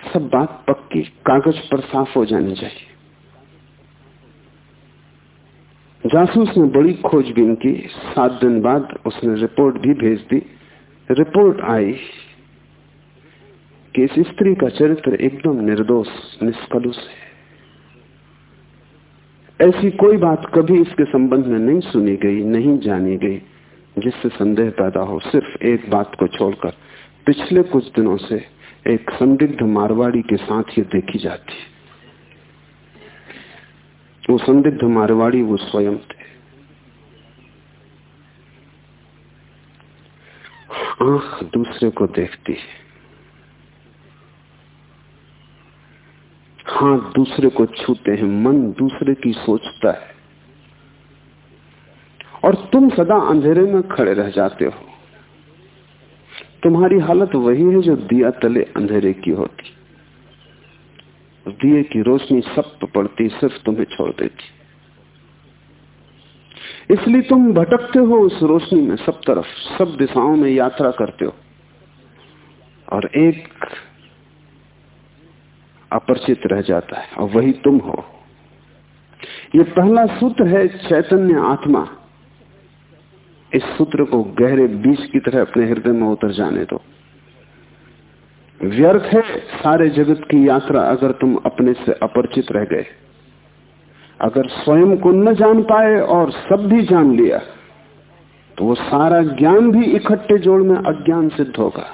सब बात पक्की, कागज़ पर साफ़ हो जानी चाहिए। जासूस ने बड़ी खोजबीन की। सात दिन बाद उसने रिपोर्ट भी भेज दी। रिपोर्ट आई कि इस स्त्री का चरित्र एकदम निर्दोष, निष्कलुष है। ऐसी कोई बात कभी इसके संबंध में नहीं सुनी गई, नहीं जानी गई, जिससे संदेह पैदा हो। सिर्फ़ एक बात को छोड़कर पिछले कुछ दिनों से एक संदिग्ध मारवाड़ी के साथ ये देखी जाती है। वो संदिग्ध मारवाड़ी वो स्वयं थे। आँख दूसरे को देखती है। हाथ दूसरे को छूते हैं, मन दूसरे की सोचता है। और तुम सदा अंधेरे में खड़े रह जाते हो। तुम्हारी हालत वही है जो दिया तले अंधेरे की होती। दिए की रोशनी सब पड़ती, सिर्फ़ तुम्हें छोड़ देती। इसलिए तुम भटकते हो उस रोशनी में सब तरफ़, सब दिशाओं में यात्रा करते हो। और एक अपरिचित रह जाता है, और वही तुम हो। ये पहला सूत्र है चैतन्य आत्मा। इस सूत्र को गहरे बीज की तरह अपने हृदय में उतर जाने दो। व्यर्थ है सारे जगत की यात्रा अगर तुम अपने से अपरिचित रह गए। अगर स्वयं को न जान पाए और सब भी जान लिया तो वो सारा ज्ञान भी इकट्ठे जोड़ में अज्ञान सिद्ध होगा।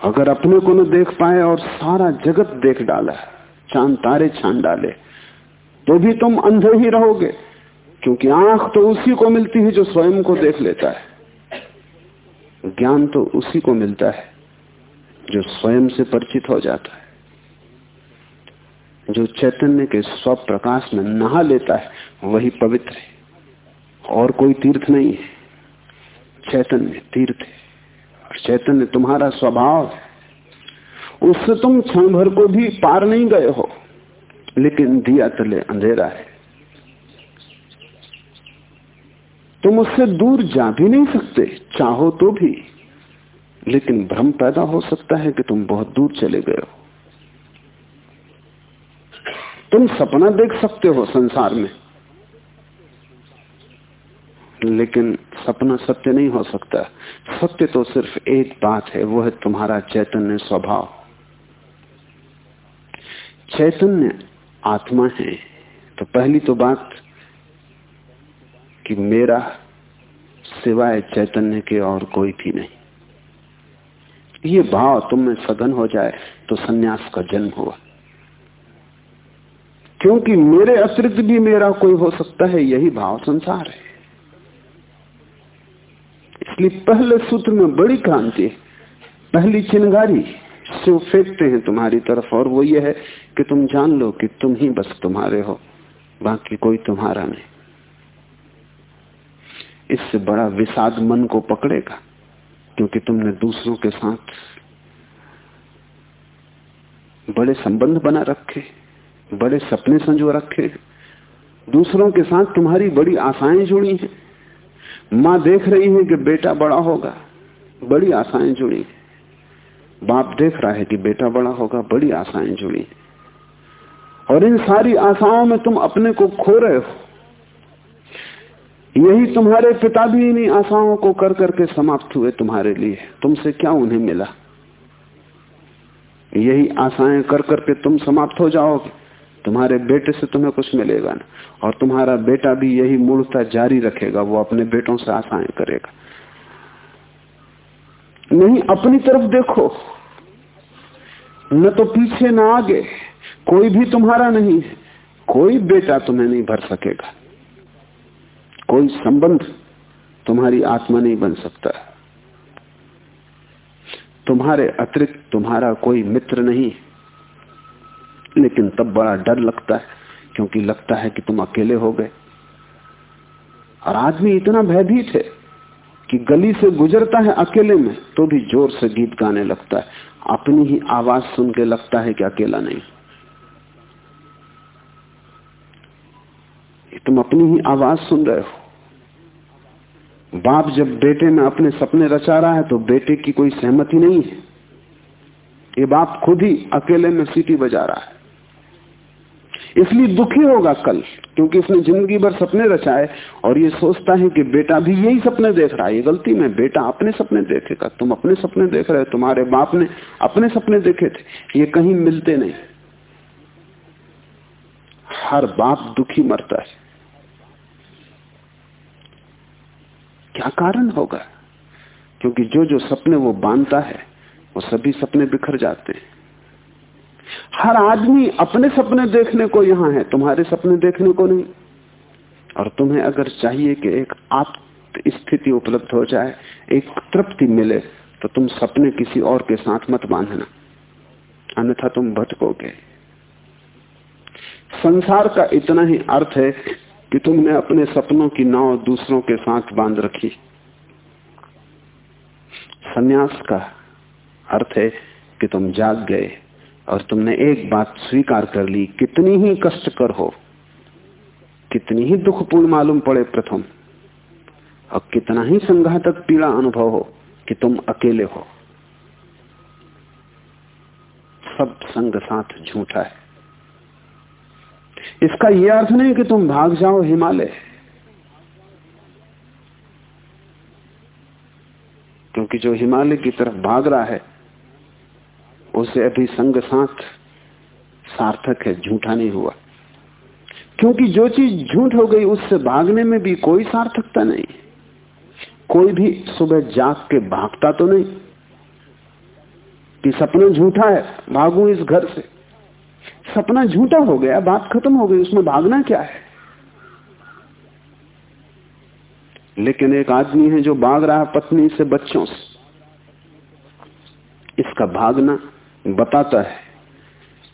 अगर अपने को न देख पाए और सारा जगत देख डाला, चाँद तारे छान डाले तो भी तुम अंधे ही रहोगे, क्योंकि आँख तो उसी को मिलती है जो स्वयं को देख लेता है। ज्ञान तो उसी को मिलता है, जो स्वयं से परिचित हो जाता है। जो चैतन्य के स्व प्रकाश में नहा लेता है, वही पवित्र है। और कोई तीर्थ नहीं है। चैतन्य तीर्थ है। और चैतन्य तुम्हारा स्वभाव है। उससे तुम क्षण भर को भी पार नहीं गए हो। लेकिन दिया तले अंधेरा है। तुम उससे दूर जा भी नहीं सकते, चाहो तो भी। लेकिन भ्रम पैदा हो सकता है कि तुम बहुत दूर चले गए हो। तुम सपना देख सकते हो संसार में, लेकिन सपना सत्य नहीं हो सकता। सत्य तो सिर्फ़ एक बात है, वो है तुम्हारा चैतन्य स्वभाव। चैतन्य आत्मा है तो पहली तो बात कि मेरा सिवाय चैतन्य के और कोई भी नहीं। ये भाव तुम में सघन हो जाए तो सन्यास का जन्म हुआ। क्योंकि मेरे अतिरिक्त भी मेरा कोई हो सकता है, यही भाव संसार है। इसलिए पहले सूत्र में बड़ी क्रांति पहली चिंगारी, से फेंकते हैं तुम्हारी तरफ़, और वो ये है कि तुम जान लो कि तुम ही बस तुम्हारे हो, बाकी कोई तुम्हारा नहीं। इससे बड़ा विषाद मन को पकड़ेगा, क्योंकि तुमने दूसरों के साथ बड़े संबंध बना रखे, बड़े सपने संजो रखे, दूसरों के साथ तुम्हारी बड़ी आशाएँ जुड़ी हैं। माँ देख रही है कि बेटा बड़ा होगा, बड़ी आशाएँ जुड़ी बाप देख रहा है कि बेटा बड़ा होगा, बड़ी आशाएँ जुड़ी और इन सारी आशाओं में तुम अपने को खो रहे हो। यही तुम्हारे पिता भी इन्हीं आशाओं को कर करके समाप्त हुए तुम्हारे लिए। तुमसे क्या उन्हें मिला? यही आशाएँ कर करके तुम समाप्त हो जाओगे। तुम्हारे बेटे से तुम्हें कुछ मिलेगा ना। और तुम्हारा बेटा भी यही मूर्ता जारी रखेगा, वो अपने बेटों से आशाएँ करेगा। नहीं, अपनी तरफ़ देखो। न तो पीछे न आगे। कोई भी तुम्हारा नहीं कोई बेटा तुम्हें नहीं भर सकेगा। कोई संबंध तुम्हारी आत्मा नहीं बन सकता। तुम्हारे अतिरिक्त तुम्हारा कोई मित्र नहीं। लेकिन तब बड़ा डर लगता है, क्योंकि लगता है कि तुम अकेले हो गए। और आदमी इतना भयभीत है कि गली से गुजरता है अकेले में तो भी ज़ोर से गीत गाने लगता है। अपनी ही आवाज़ सुन के लगता है कि अकेला नहीं। तुम अपनी ही आवाज़ सुन रहे हो। बाप जब बेटे में अपने सपने रचा रहा है तो बेटे की कोई सहमति नहीं है। ये बाप खुद ही अकेले में सीटी बजा रहा है। इसलिए दुखी होगा कल, क्योंकि इसने ज़िंदगी भर सपने रचाए और ये सोचता है कि बेटा भी यही सपने देख रहा है। ये गलती में बेटा अपने सपने देखेगा तुम अपने सपने देख रहे हो, तुम्हारे बाप ने अपने सपने देखे थे, ये कहीं मिलते नहीं। हर बाप दुखी मरता है। क्या कारण होगा? क्योंकि जो जो सपने वो बांधता है, वो सभी सपने बिखर जाते हैं। हर आदमी अपने सपने देखने को यहाँ है, तुम्हारे सपने देखने को नहीं। और तुम्हें अगर चाहिए कि एक आत्म स्थिति उपलब्ध हो जाए, एक तृप्ति मिले तो तुम सपने किसी और के साथ मत बांधना। अन्यथा तुम भटकोगे। संसार का इतना ही अर्थ है कि तुमने अपने सपनों की नाव दूसरों के साथ बाँध रखी। सन्यास का अर्थ है कि तुम जाग गए और तुमने एक बात स्वीकार कर ली, कितनी ही कष्टकर हो, कितनी ही दुखपूर्ण मालूम पड़े प्रथम, और कितना ही संघातक पीड़ा अनुभव हो कि तुम अकेले हो। सब संग साथ झूठा है। इसका यह अर्थ नहीं कि तुम भाग जाओ हिमालय। क्योंकि जो हिमालय की तरफ़ भाग रहा है, उसे अभी संग साथ सार्थक है, झूठा नहीं हुआ। क्योंकि जो चीज़ झूठ हो गई, उससे भागने में भी कोई सार्थकता नहीं। कोई भी सुबह जाग के भागता तो नहीं। कि सपना झूठा है, भागू इस घर से। सपना झूठा हो गया, बात खत्म हो गई, उसमें भागना क्या है? लेकिन एक आदमी है जो भाग रहा है पत्नी से बच्चों से। इसका भागना बताता है।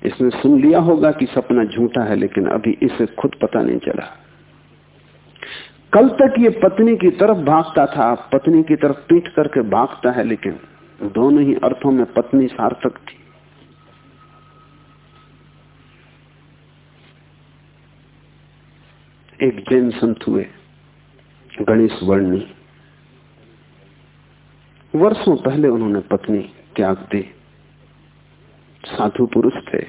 इसने सुन लिया होगा कि सपना झूठा है, लेकिन अभी इसे खुद पता नहीं चला। कल तक ये पत्नी की तरफ़ भागता था, पत्नी की तरफ़ पीट करके भागता है, लेकिन दोनों ही अर्थों में पत्नी सार्थक थी। एक जैन संत हुए, गणेश वर्णी। वर्षों पहले उन्होंने पत्नी त्याग दी। साधु पुरुष थे।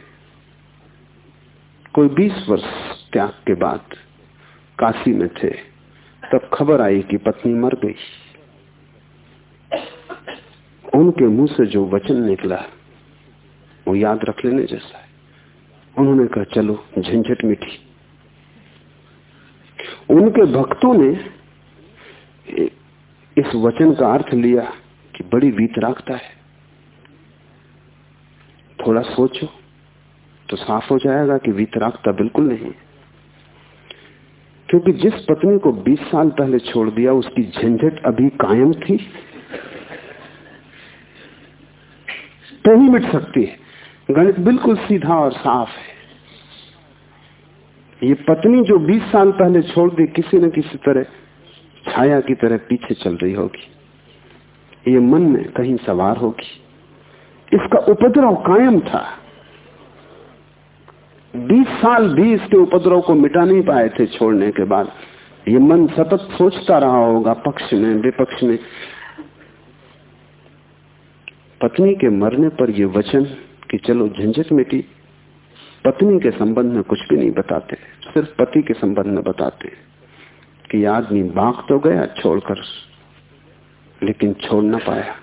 कोई बीस वर्ष त्याग के बाद काशी में थे, तब खबर आई कि पत्नी मर गई। उनके मुँह से जो वचन निकला, वो याद रख लेने जैसा है। उन्होंने कहा, चलो, झंझट मिठी उनके भक्तों ने इस वचन का अर्थ लिया कि बड़ी वीतरागता है। थोड़ा सोचो तो साफ़ हो जाएगा कि वितरागता बिल्कुल नहीं क्योंकि जिस पत्नी को 20 साल पहले छोड़ दिया, उसकी झंझट अभी कायम थी। तो ही मिट सकती है। गणित बिल्कुल सीधा और साफ़ है। ये पत्नी जो 20 साल पहले छोड़ दी, किसी न किसी तरह छाया की तरह पीछे चल रही होगी। ये मन में कहीं सवार होगी। इसका उपद्रव कायम था। बीस साल भी इसके उपद्रव को मिटा नहीं पाए थे छोड़ने के बाद। ये मन सतत सोचता रहा होगा, पक्ष में, विपक्ष में। पत्नी के मरने पर ये वचन कि चलो झंझट मिटी। पत्नी के संबंध में कुछ भी नहीं बताते। सिर्फ़ पति के संबंध में बताते कि आदमी भाग तो गया छोड़कर, लेकिन छोड़ ना पाया।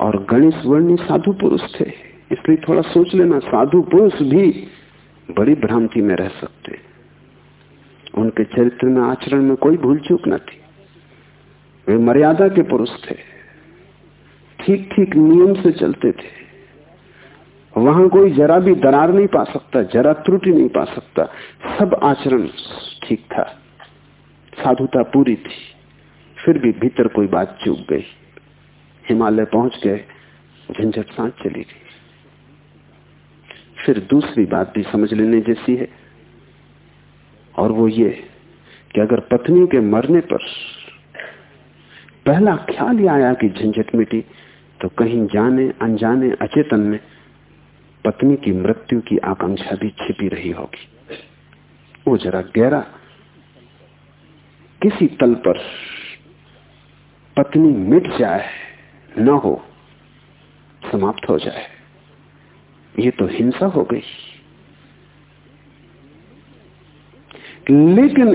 और गणेश वर्णी साधु पुरुष थे, इसलिए थोड़ा सोच लेना, साधु पुरुष भी बड़ी भ्रांति में रह सकते। उनके चरित्र में, आचरण में कोई भूल चूक न थी। वे मर्यादा के पुरुष थे। ठीक ठीक नियम से चलते थे। वहाँ कोई जरा भी दरार नहीं पा सकता, जरा त्रुटि नहीं पा सकता। सब आचरण ठीक था। साधुता पूरी थी। फिर भी भीतर कोई बात चूक गई। हिमालय पहुँच गए, झंझट सांस चली गई। फिर दूसरी बात भी समझ लेने जैसी है। और वो ये कि अगर पत्नी के मरने पर पहला ख्याल ही आया कि झंझट मिटी तो कहीं जाने, अनजाने, अचेतन में पत्नी की मृत्यु की आकांक्षा भी छिपी रही होगी। वो जरा गहरा, किसी तल पर पत्नी मिट जाए, न हो, समाप्त हो जाए। ये तो हिंसा हो गई। लेकिन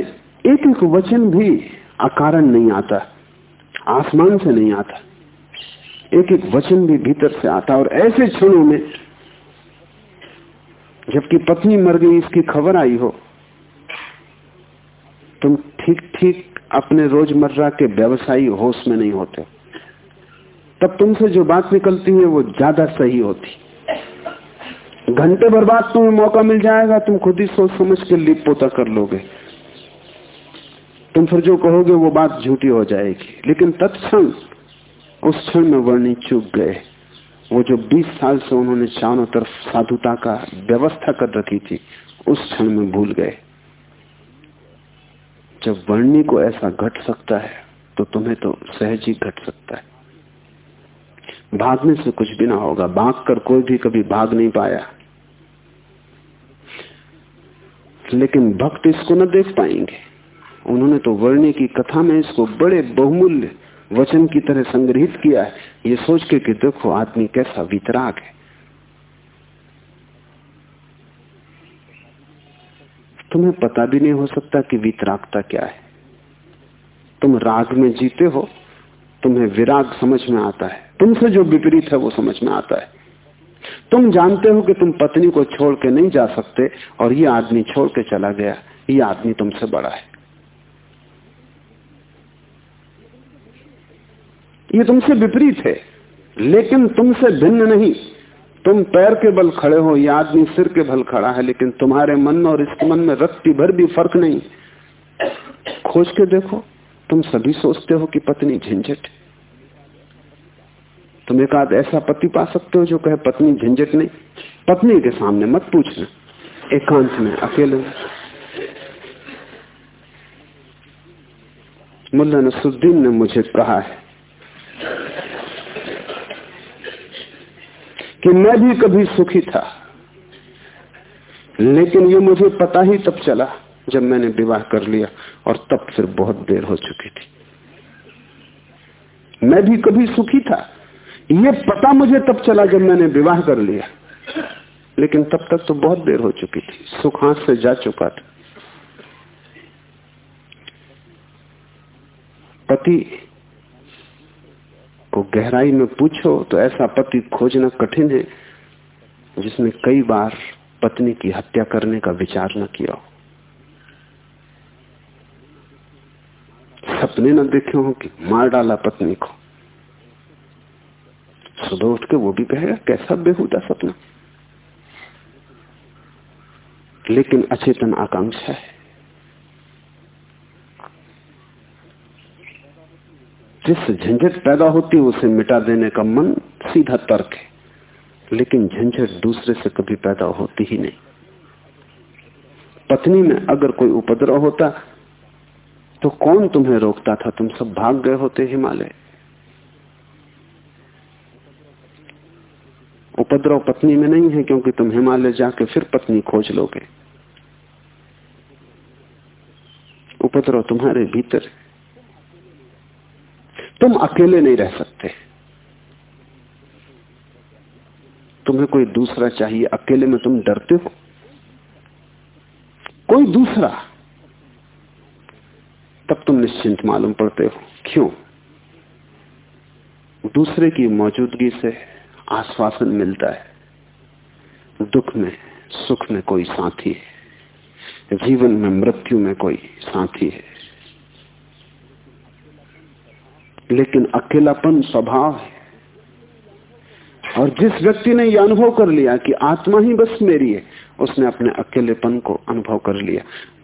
एक एक वचन भी अकारण नहीं आता। आसमान से नहीं आता। एक एक वचन भी भीतर से आता और ऐसे क्षणों में जबकि पत्नी मर गई, इसकी खबर आई हो, तुम ठीक ठीक अपने रोज़मर्रा के व्यवसायी होश में नहीं होते। तब तुमसे जो बात निकलती है, वो ज़्यादा सही होती। घंटे भर बाद तुम्हें मौका मिल जाएगा, तुम खुद ही सोच समझ के लिप पोता कर लोगे। तुम फिर जो कहोगे वो बात झूठी हो जाएगी। लेकिन तत्क्षण उस क्षण में वर्णी चूक गए। वो जो 20 साल से उन्होंने चारों तरफ़ साधुता का व्यवस्था कर रखी थी, उस क्षण में भूल गए। जब वर्णी को ऐसा घट सकता है तो तुम्हें तो सहज ही घट सकता है। भागने से कुछ भी ना होगा। भाग कर कोई भी कभी भाग नहीं पाया। लेकिन भक्त इसको न देख पाएँगे। उन्होंने तो वर्णी की कथा में इसको बड़े बहुमूल्य वचन की तरह संग्रहित किया है। ये सोच के कि देखो, आदमी कैसा वितराग है। तुम्हें पता भी नहीं हो सकता कि वितरागता क्या है। तुम राग में जीते हो, तुम्हें विराग समझ में आता है। तुमसे जो विपरीत है, वो समझ में आता है। तुम जानते हो कि तुम पत्नी को छोड़ के नहीं जा सकते, और ये आदमी छोड़ के चला गया। ये आदमी तुमसे बड़ा है। ये तुमसे विपरीत है। लेकिन तुमसे भिन्न नहीं। तुम पैर के बल खड़े हो, या आदमी सिर के बल खड़ा है, लेकिन तुम्हारे मन और इसके मन में रत्ती भर भी फ़र्क नहीं। खोज के देखो, तुम सभी सोचते हो कि पत्नी झंझट। तुम एक आध ऐसा पति पा सकते हो जो कहे, पत्नी झंझट नहीं। पत्नी के सामने मत पूछना। एकांत में अकेले। मुल्ला नसुद्दीन ने मुझे कहा है कि मैं भी कभी सुखी था। लेकिन ये मुझे पता ही तब चला जब मैंने विवाह कर लिया और तब फिर बहुत देर हो चुकी थी। मैं भी कभी सुखी था। ये पता मुझे तब चला जब मैंने विवाह कर लिया। लेकिन तब तक तो बहुत देर हो चुकी थी। सुख हाथ से जा चुका था। पति को गहराई में पूछो तो ऐसा पति खोजना कठिन है जिसने कई बार पत्नी की हत्या करने का विचार न किया सपने न देखे हो कि मार डाला पत्नी को। सुबह उठ के वो भी कहेगा कैसा बेहूदा सपना? लेकिन अचेतन आकांक्षा है। जिससे झंझट पैदा होती है, उसे मिटा देने का मन सीधा तर्क है। लेकिन झंझट दूसरे से कभी पैदा होती ही नहीं। पत्नी में अगर कोई उपद्रव होता तो कौन तुम्हें रोकता था? तुम सब भाग गए होते हिमालय। उपद्रव पत्नी में नहीं है, क्योंकि तुम हिमालय जाके फिर पत्नी खोज लोगे। उपद्रव तुम्हारे भीतर तुम अकेले नहीं रह सकते। तुम्हें कोई दूसरा चाहिए, अकेले में तुम डरते हो? कोई दूसरा? तब तुम निश्चिंत मालूम पड़ते हो। क्यों? दूसरे की मौजूदगी से आश्वासन मिलता है। दुख में, सुख में कोई साथी है। जीवन में मृत्यु में कोई साथी है। लेकिन अकेलापन स्वभाव है। और जिस व्यक्ति ने यह अनुभव कर लिया कि आत्मा ही बस मेरी है उसने अपने अकेलेपन को अनुभव कर लिया।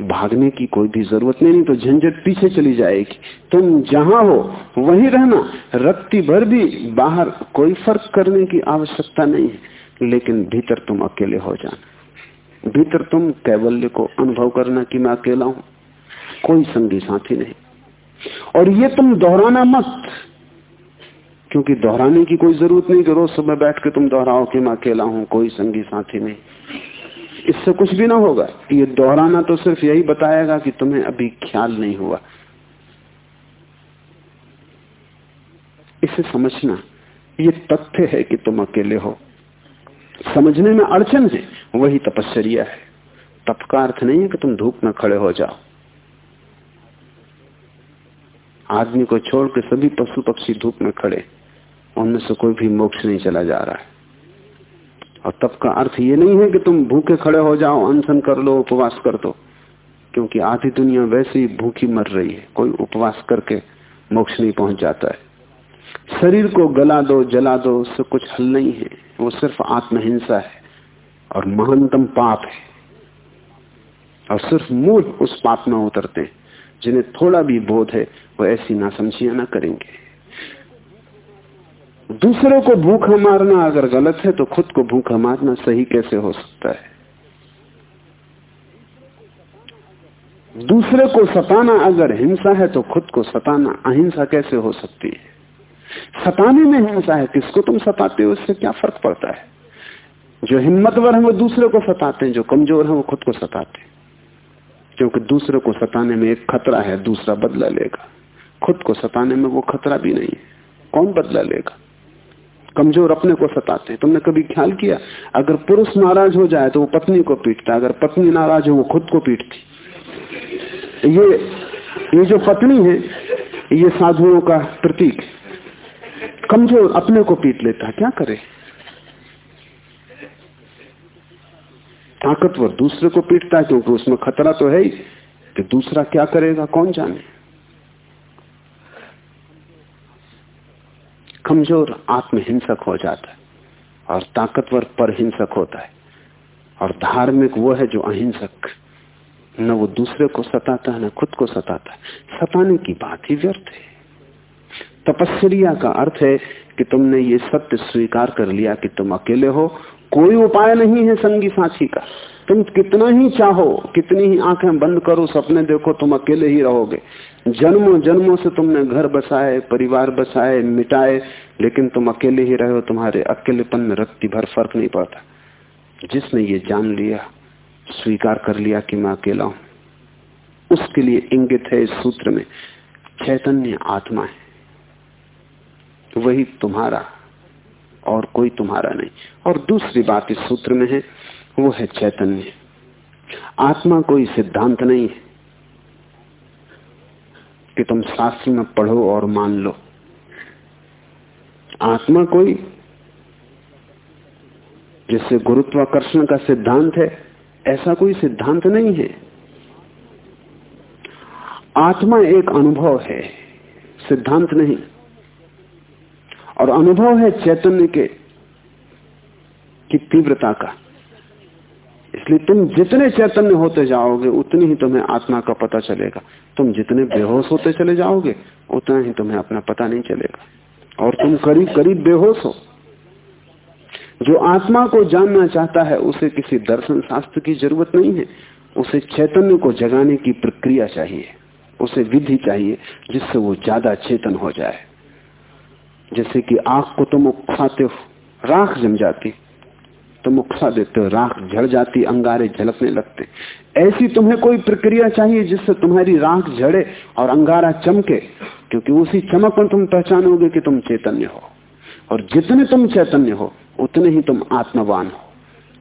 भागने की कोई भी ज़रूरत नहीं, तो झंझट पीछे चली जाएगी। तुम जहाँ हो वहीं रहना। रक्ति भर भी बाहर कोई फ़र्क करने की आवश्यकता नहीं है। लेकिन भीतर तुम अकेले हो जाना। भीतर तुम कैवल्य को अनुभव करना कि मैं अकेला हूँ। कोई संगी साथी नहीं। और ये तुम दोहराना मत। क्योंकि दोहराने की कोई ज़रूरत नहीं कि रोज सुबह बैठ के तुम दोहराओ कि मैं अकेला हूँ, कोई संगी साथी नहीं। इससे कुछ भी ना होगा। ये दोहराना तो सिर्फ़ यही बताएगा कि तुम्हें अभी ख्याल नहीं हुआ। इसे समझना, ये तथ्य है कि तुम अकेले हो। समझने में अड़चन है, वही तपस्या है। तप का अर्थ नहीं है कि तुम धूप में खड़े हो जाओ। आदमी को छोड़ के सभी पशु पक्षी धूप में खड़े, उनमें से कोई भी मोक्ष नहीं चला जा रहा है। और तब का अर्थ ये नहीं है कि तुम भूखे खड़े हो जाओ, अनशन कर लो, उपवास कर दो। क्योंकि आधी दुनिया वैसे ही भूखी मर रही है, कोई उपवास करके मोक्ष नहीं पहुँच जाता है। शरीर को गला दो, जला दो, उससे कुछ हल नहीं है। वो सिर्फ़ आत्महिंसा है और महानतम पाप है। और सिर्फ़ मूल उस पाप में उतरते हैं। जिन्हें थोड़ा भी बोध है, वो ऐसी नासमझियाँ ना करेंगे। दूसरों को भूखा मारना अगर गलत है तो खुद को भूखा मारना सही कैसे हो सकता है? दूसरे को सताना अगर हिंसा है तो खुद को सताना अहिंसा कैसे हो सकती है? सताने में हिंसा है, किसको तुम सताते हो, उससे क्या फ़र्क पड़ता है? जो हिम्मतवर है, वो दूसरे को सताते हैं, जो कमज़ोर है, वो खुद को सताते हैं। क्योंकि दूसरे को सताने में एक खतरा है, दूसरा बदला लेगा। खुद को सताने में वो खतरा भी नहीं है। कौन बदला लेगा? कमज़ोर अपने को सताते हैं। तुमने कभी ख्याल किया? अगर पुरुष नाराज़ हो जाए तो वो पत्नी को पीटता, अगर पत्नी नाराज़ हो वो खुद को पीटती। ये ये जो पत्नी है, ये साधुओं का प्रतीक कमज़ोर अपने को पीट लेता क्या करे? ताकतवर दूसरे को पीटता है क्योंकि उसमें खतरा तो है ही, कि दूसरा क्या करेगा, कौन जाने? कमज़ोर आत्महिंसक हो जाता है और ताकतवर पर हिंसक होता है। और धार्मिक वो है जो अहिंसक, न वो दूसरे को सताता है, न खुद को सताता है। सताने की बात ही व्यर्थ है। तपस्या का अर्थ है कि तुमने ये सत्य स्वीकार कर लिया कि तुम अकेले हो कोई उपाय नहीं है संगी साथी का। तुम कितना ही चाहो, कितनी ही आँखें बंद करो, सपने देखो, तुम अकेले ही रहोगे। जन्मों जन्मों से तुमने घर बसाए, परिवार बसाए, मिटाए, लेकिन तुम अकेले ही रहे हो, तुम्हारे अकेलेपन में रक्ति भर फ़र्क नहीं पड़ता। जिसने ये जान लिया, स्वीकार कर लिया कि मैं अकेला हूँ, उसके लिए इंगित है इस सूत्र में, चैतन्य आत्मा है। वही तुम्हारा और कोई तुम्हारा नहीं। और दूसरी बात इस सूत्र में है, वो है चैतन्य। आत्मा कोई सिद्धांत नहीं है कि तुम शास्त्र में पढ़ो और मान लो। आत्मा कोई जैसे गुरुत्वाकर्षण का सिद्धांत है, ऐसा कोई सिद्धांत नहीं है। आत्मा एक अनुभव है, सिद्धांत नहीं। और अनुभव है चैतन्य के की तीव्रता का। इसलिए तुम जितने चैतन्य होते जाओगे, उतनी ही तुम्हें आत्मा का पता चलेगा। तुम जितने बेहोश होते चले जाओगे, उतना ही तुम्हें अपना पता नहीं चलेगा। और तुम करीब करीब बेहोश हो। जो आत्मा को जानना चाहता है, उसे किसी दर्शन शास्त्र की ज़रूरत नहीं है। उसे चैतन्य को जगाने की प्रक्रिया चाहिए। उसे विधि चाहिए, जिससे वो ज़्यादा चेतन हो जाए। जैसे कि आग को तुम उकसाते हो, राख जम जाती। तुम उकसा देते हो, राख झड़ जाती, अंगारे झलकने लगते। ऐसी तुम्हें कोई प्रक्रिया चाहिए जिससे तुम्हारी राख झड़े और अंगारा चमके? क्योंकि उसी चमक में तुम पहचानोगे कि तुम चैतन्य हो। और जितने तुम चैतन्य हो, उतने ही तुम आत्मवान हो।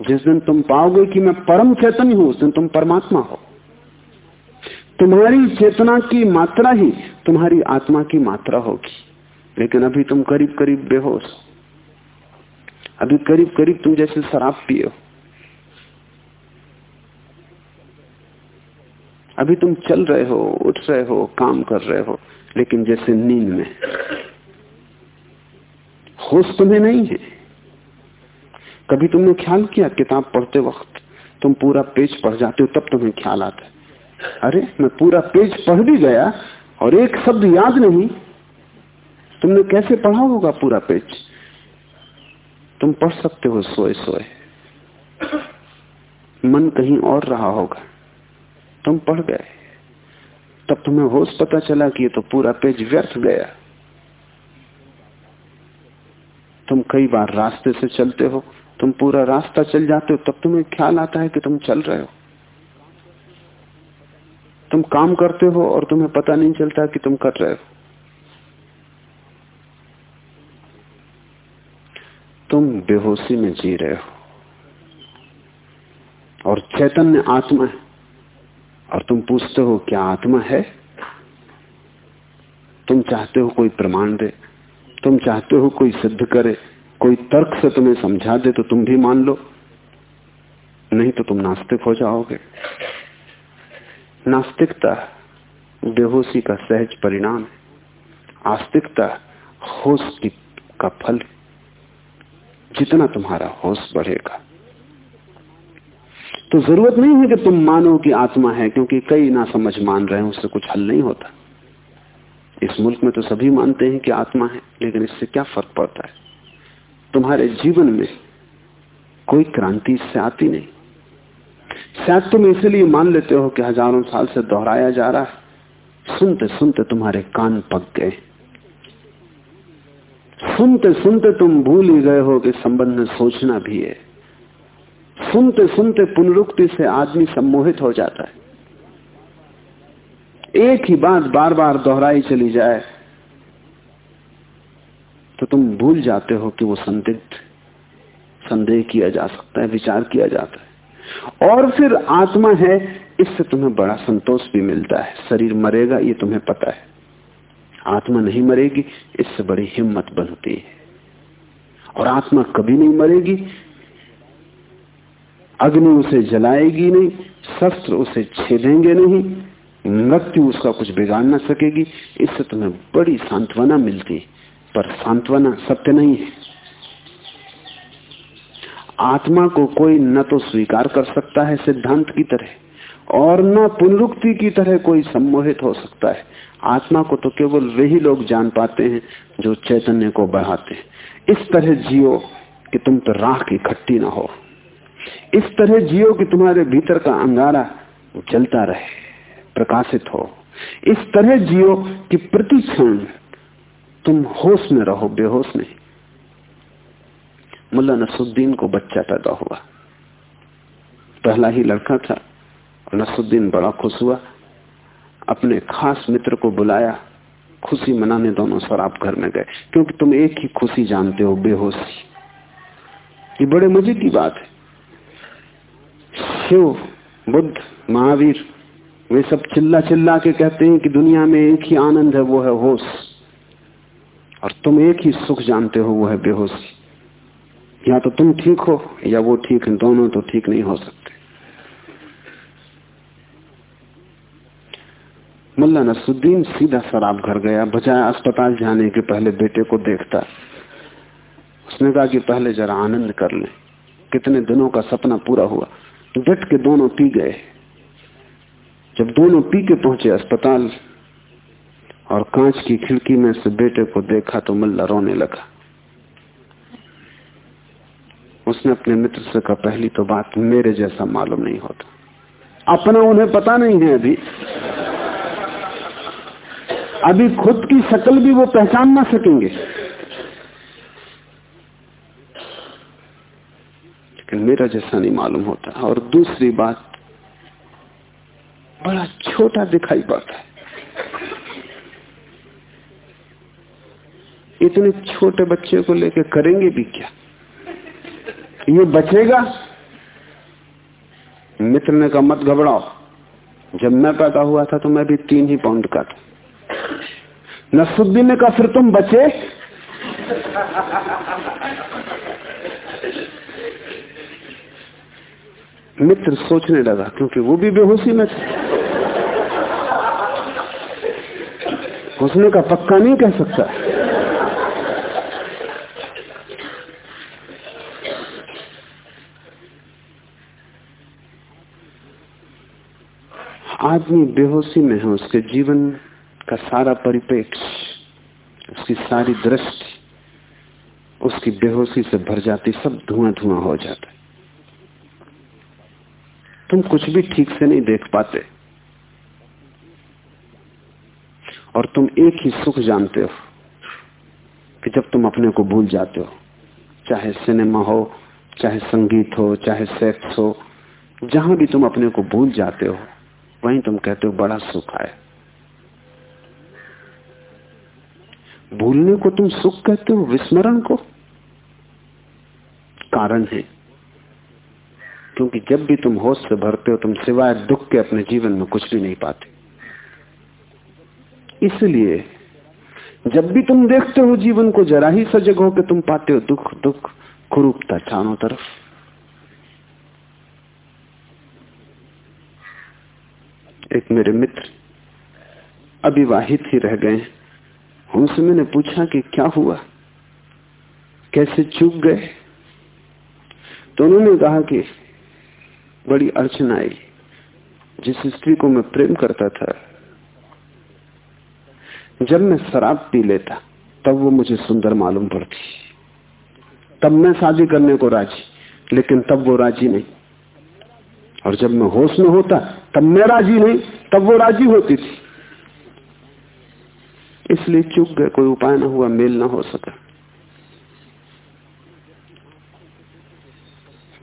जिस दिन तुम पाओगे कि मैं परम चैतन्य हूँ, उस दिन तुम परमात्मा हो। तुम्हारी चेतना की मात्रा ही तुम्हारी आत्मा की मात्रा होगी। लेकिन अभी तुम करीब करीब बेहोश। अभी करीब करीब तुम जैसे शराब पियो। अभी तुम चल रहे हो, उठ रहे हो, काम कर रहे हो, लेकिन जैसे नींद में। होश तुम्हें नहीं है। कभी तुमने ख्याल किया किताब पढ़ते वक्त? तुम पूरा पेज पढ़ जाते हो, तब तुम्हें ख्याल आता है। अरे, मैं पूरा पेज पढ़ भी गया और एक शब्द याद नहीं। तुमने कैसे पढ़ा होगा पूरा पेज? तुम पढ़ सकते हो सोए सोए। मन कहीं और रहा होगा। तुम पढ़ गए। तब तुम्हें होश पता चला कि ये तो पूरा पेज व्यर्थ गया। तुम कई बार रास्ते से चलते हो। तुम पूरा रास्ता चल जाते हो, तब तुम्हें ख्याल आता है कि तुम चल रहे हो। तुम काम करते हो और तुम्हें पता नहीं चलता कि तुम कर रहे हो। तुम बेहोशी में जी रहे हो। और चैतन्य आत्मा है। और तुम पूछते हो, क्या आत्मा है? तुम चाहते हो कोई प्रमाण दे, तुम चाहते हो कोई सिद्ध करे, कोई तर्क से तुम्हें समझा दे तो तुम भी मान लो। नहीं तो तुम नास्तिक हो जाओगे। नास्तिकता बेहोशी का सहज परिणाम है। आस्तिकता होश की का फल जितना तुम्हारा होश बढ़ेगा। तो ज़रूरत नहीं है कि तुम मानो कि आत्मा है, क्योंकि कई ना समझ मान रहे हैं, उससे कुछ हल नहीं होता। इस मुल्क में तो सभी मानते हैं कि आत्मा है, लेकिन इससे क्या फ़र्क पड़ता है? तुम्हारे जीवन में कोई क्रांति इससे आती नहीं। शायद तुम इसलिए मान लेते हो कि हज़ारों साल से दोहराया जा रहा है। सुनते सुनते तुम्हारे कान पक गए। सुनते सुनते तुम भूल ही गए हो कि संबंध में सोचना भी है। सुनते सुनते पुनरुक्ति से आदमी सम्मोहित हो जाता है। एक ही बात बार बार दोहराई चली जाए तो तुम भूल जाते हो कि वो संदिग्ध, संदेह किया जा सकता है, विचार किया जाता है। और फिर आत्मा है, इससे तुम्हें बड़ा संतोष भी मिलता है। शरीर मरेगा, ये तुम्हें पता है। आत्मा नहीं मरेगी, इससे बड़ी हिम्मत बनती है। और आत्मा कभी नहीं मरेगी, अग्नि उसे जलाएगी नहीं, शस्त्र उसे छेदेंगे नहीं, मृत्यु उसका कुछ बिगाड़ ना सकेगी, इससे तुम्हें बड़ी सांत्वना मिलती पर सांत्वना सत्य नहीं है। आत्मा को कोई न तो स्वीकार कर सकता है सिद्धांत की तरह, और न पुनरुक्ति की तरह कोई सम्मोहित हो सकता है। आत्मा को तो केवल वही लोग जान पाते हैं जो चैतन्य को बढ़ाते हैं। इस तरह जियो कि तुम तो राख इकट्ठी ना हो। इस तरह जियो कि तुम्हारे भीतर का अंगारा चलता रहे, प्रकाशित हो। इस तरह जियो कि प्रति क्षण तुम होश में रहो, बेहोश नहीं। मुल्ला नसुद्दीन को बच्चा पैदा हुआ। पहला ही लड़का था नसुद्दीन बड़ा खुश हुआ। अपने खास मित्र को बुलाया, खुशी मनाने दोनों शराब घर में गए। क्योंकि तुम एक ही खुशी जानते हो, बेहोशी। ये बड़े मज़े की बात है। शिव, बुद्ध, महावीर, वे सब चिल्ला चिल्ला के कहते हैं कि दुनिया में एक ही आनंद है, वो है होश। और तुम एक ही सुख जानते हो, वो है बेहोशी। या तो तुम ठीक हो, या वो ठीक है दोनों तो ठीक नहीं हो सकते। मुल्ला नसुद्दीन सीधा शराब घर गया, बजाय अस्पताल जाने के पहले बेटे को देखता। उसने कहा कि पहले जरा आनंद कर ले। कितने दिनों का सपना पूरा हुआ। डट के दोनों पी गए। जब दोनों पी के पहुँचे अस्पताल, और कांच की खिड़की में से बेटे को देखा तो मुल्ला रोने लगा। उसने अपने मित्र से कहा, पहली तो बात मेरे जैसा मालूम नहीं होता। अपना उन्हें पता नहीं है अभी। अभी खुद की शक्ल भी वो पहचान ना सकेंगे। लेकिन मेरा जैसा नहीं मालूम होता। और दूसरी बात, बड़ा छोटा दिखाई पड़ता है। इतने छोटे बच्चे को लेकर करेंगे भी क्या? ये बचेगा? मित्र ने कहा मत घबराओ। जब मैं पैदा हुआ था तो मैं भी तीन ही पाउंड का था। नसुद्दीन ने कहा, फिर तुम बचे? मित्र सोचने लगा, क्योंकि वो भी बेहोशी में थे। उसने का पक्का नहीं कह सकता। आदमी बेहोशी में है, उसके जीवन का सारा परिपेक्ष उसकी सारी दृष्टि, उसकी बेहोशी से भर जाती, सब धुआँ धुआँ हो जाता है। तुम कुछ भी ठीक से नहीं देख पाते। और तुम एक ही सुख जानते हो, कि जब तुम अपने को भूल जाते हो, चाहे सिनेमा हो, चाहे संगीत हो, चाहे सेक्स हो, जहाँ भी तुम अपने को भूल जाते हो, वहीं तुम कहते हो, बड़ा सुख आए भूलने को तुम सुख कहते हो, विस्मरण को? कारण है। क्योंकि जब भी तुम होश से भरते हो, तुम सिवाय दुख के अपने जीवन में कुछ भी नहीं पाते। इसलिए, जब भी तुम देखते हो जीवन को जरा ही सजग हो के तुम पाते हो, दुख दुख, कुरूपता चारों तरफ़। एक मेरे मित्र अविवाहित ही रह गए उनसे मैंने पूछा कि क्या हुआ? कैसे चूक गए? तो उन्होंने कहा कि बड़ी अड़चन आई। जिस स्त्री को मैं प्रेम करता था, जब मैं शराब पी लेता, तब वो मुझे सुंदर मालूम पड़ती। तब मैं शादी करने को राज़ी, लेकिन तब वो राज़ी नहीं। और जब मैं होश में होता, तब मैं राज़ी नहीं, तब वो राज़ी होती थी। इसलिए चुप गए, कोई उपाय ना हुआ, मेल ना हो सका।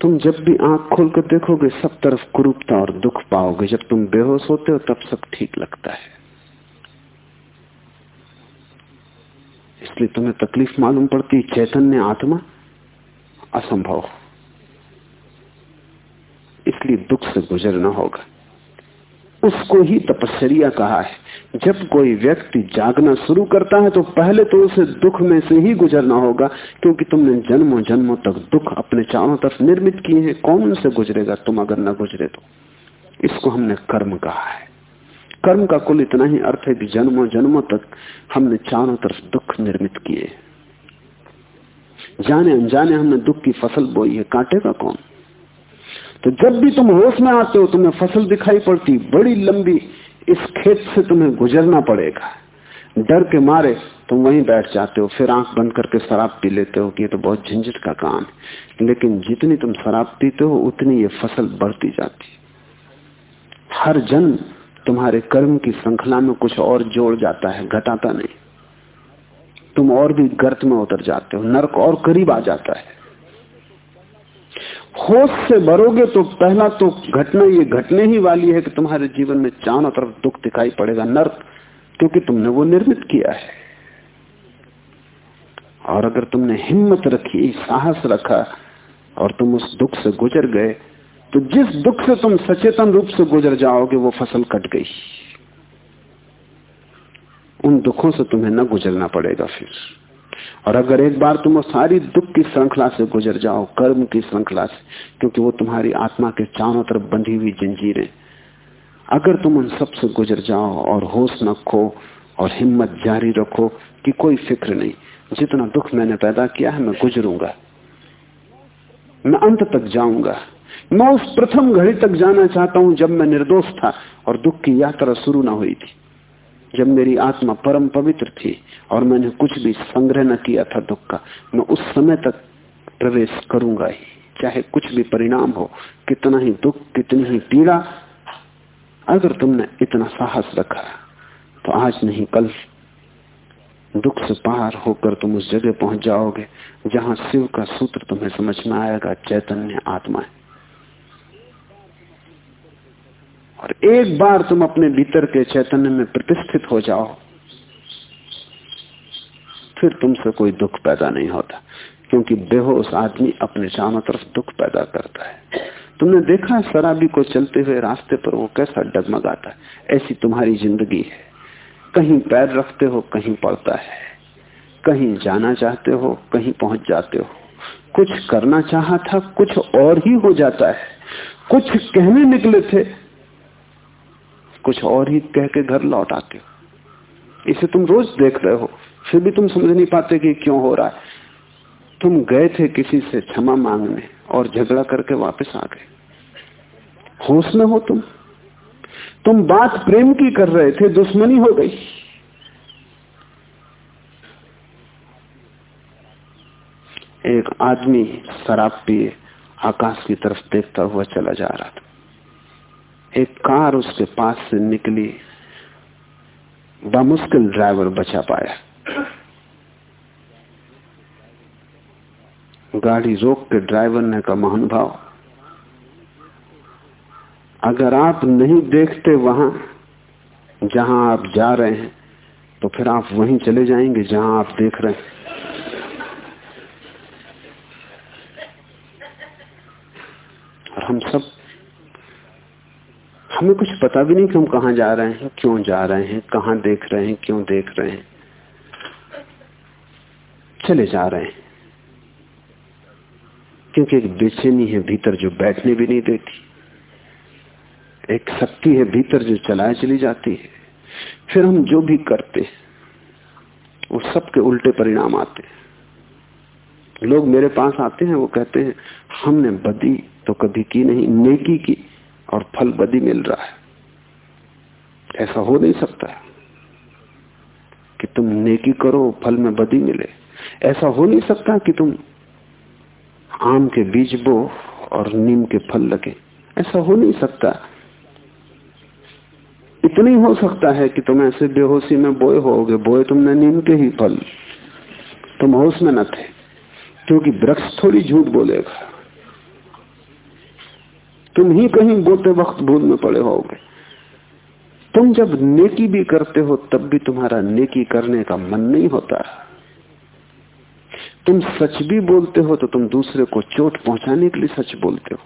तुम जब भी आँख खोल कर देखोगे, सब तरफ़ कुरूपता और दुख पाओगे। जब तुम बेहोश होते हो, तब सब ठीक लगता है। इसलिए तुम्हें तकलीफ़ मालूम पड़ती चैतन्य आत्मा असंभव इसलिए दुख से गुजरना होगा। उसको ही तपस्या कहा है। जब कोई व्यक्ति जागना शुरू करता है तो पहले तो उसे दुख में से ही गुजरना होगा, क्योंकि तुमने जन्मों जन्मों तक दुख अपने चारों तरफ़ निर्मित किए हैं। कौन उनसे गुजरेगा? तुम अगर न गुजरे तो। इसको हमने कर्म कहा है। कर्म का कुल इतना ही अर्थ है कि जन्मों जन्मों तक हमने चारों तरफ़ दुख निर्मित किए जाने अनजाने हमने दुख की फ़सल बोई है। काटेगा कौन? तो जब भी तुम होश में आते हो, तुम्हें फ़सल दिखाई पड़ती, बड़ी लंबी, इस खेत से तुम्हें गुजरना पड़ेगा। डर के मारे तुम वहीं बैठ जाते हो, फिर आँख बंद करके शराब पी लेते हो कि ये तो बहुत झंझट का काम है। लेकिन जितनी तुम शराब पीते हो, उतनी ये फ़सल बढ़ती जाती हर जन्म तुम्हारे कर्म की श्रृंखला में कुछ और जोड़ जाता है, घटाता नहीं। तुम और भी गर्त में उतर जाते हो, नरक और करीब आ जाता है। होश से भरोगे तो पहला तो घटना ये घटने ही वाली है कि तुम्हारे जीवन में चारों तरफ़ दुख दिखाई पड़ेगा नर्क, क्योंकि तुमने वो निर्मित किया है। और अगर तुमने हिम्मत रखी, साहस रखा, और तुम उस दुख से गुजर गए तो जिस दुख से तुम सचेतन रूप से गुजर जाओगे, वो फ़सल कट गई। उन दुखों से तुम्हें न गुजरना पड़ेगा फिर। और अगर एक बार तुम सारी दुख की श्रृंखला से गुजर जाओ, कर्म की श्रृंखला से, क्योंकि वो तुम्हारी आत्मा के चारों तरफ़ बंधी हुई जंजीरें। अगर तुम उन सबसे गुजर जाओ और होश न खो और हिम्मत जारी रखो कि कोई फ़िक्र नहीं, जितना दुख मैंने पैदा किया है, मैं गुजरूँगा। मैं अंत तक जाऊँगा। मैं उस प्रथम घड़ी तक जाना चाहता हूँ जब मैं निर्दोष था और दुख की यात्रा शुरू ना हुई थी। जब मेरी आत्मा परम पवित्र थी और मैंने कुछ भी संग्रह न किया था दुख का, मैं उस समय तक प्रवेश करूँगा ही। चाहे कुछ भी परिणाम हो, कितना ही दुख, कितनी ही पीड़ा, अगर तुमने इतना साहस रखा तो आज नहीं, कल दुख से पार होकर तुम उस जगह पहुँच जाओगे जहाँ शिव का सूत्र तुम्हें समझ में आएगा, चैतन्य आत्मा है। और एक बार तुम अपने भीतर के चैतन्य में प्रतिष्ठित हो जाओ, फिर तुमसे कोई दुख पैदा नहीं होता, क्योंकि बेहोश आदमी अपने चारों तरफ़ दुख पैदा करता है। तुमने देखा शराबी को चलते हुए रास्ते पर वो कैसा डगमगाता है? ऐसी तुम्हारी ज़िंदगी है। कहीं पैर रखते हो, कहीं पड़ता है। कहीं जाना चाहते हो, कहीं पहुँच जाते हो। कुछ करना चाहा था, कुछ और ही हो जाता है। कुछ कहने निकले थे कुछ और ही कह के घर लौट आते हो। इसे तुम रोज देख रहे हो। फिर भी तुम समझ नहीं पाते कि क्यों हो रहा है। तुम गए थे किसी से क्षमा मांगने और झगड़ा करके वापस आ गए। होश में हो तुम। तुम बात प्रेम की कर रहे थे, दुश्मनी हो गई। एक आदमी शराब पिए, आकाश की तरफ़ देखता हुआ चला जा रहा था। एक कार उसके पास से निकली। बामुश्किल ड्राइवर बचा पाया। गाड़ी रोक के ड्राइवर ने कहा महानुभाव अगर आप नहीं देखते वहाँ जहाँ आप जा रहे हैं तो फिर आप वहीं चले जाएँगे जहाँ आप देख रहे हैं। और हम सब हमें कुछ पता भी नहीं कि हम कहाँ जा रहे हैं, क्यों जा रहे हैं, कहाँ देख रहे हैं, क्यों देख रहे हैं। चले जा रहे हैं। क्योंकि एक बेचैनी है भीतर जो बैठने भी नहीं देती। एक शक्ति है भीतर जो चलाए चली जाती है। फिर हम जो भी करते वो सबके उल्टे परिणाम आते हैं। लोग मेरे पास आते हैं, वो कहते हैं, हमने बदी तो कभी की नहीं, नेकी की। और फल बदी मिल रहा है। ऐसा हो नहीं सकता कि तुम नेकी करो, फल में बदी मिले। ऐसा हो नहीं सकता कि तुम आम के बीज बो और नीम के फल लगे। ऐसा हो नहीं सकता। इतना ही सकता है कि तुम ऐसे बेहोशी में बोए होगे, बोए तुमने नीम के ही फल। तुम होश में न थे, क्योंकि वृक्ष थोड़ी झूठ बोलेगा। तुम ही कहीं बोते वक्त भूल में पड़े होगे। तुम जब नेकी भी करते हो, तब भी तुम्हारा नेकी करने का मन नहीं होता। तुम सच भी बोलते हो तो तुम दूसरे को चोट पहुँचाने के लिए सच बोलते हो।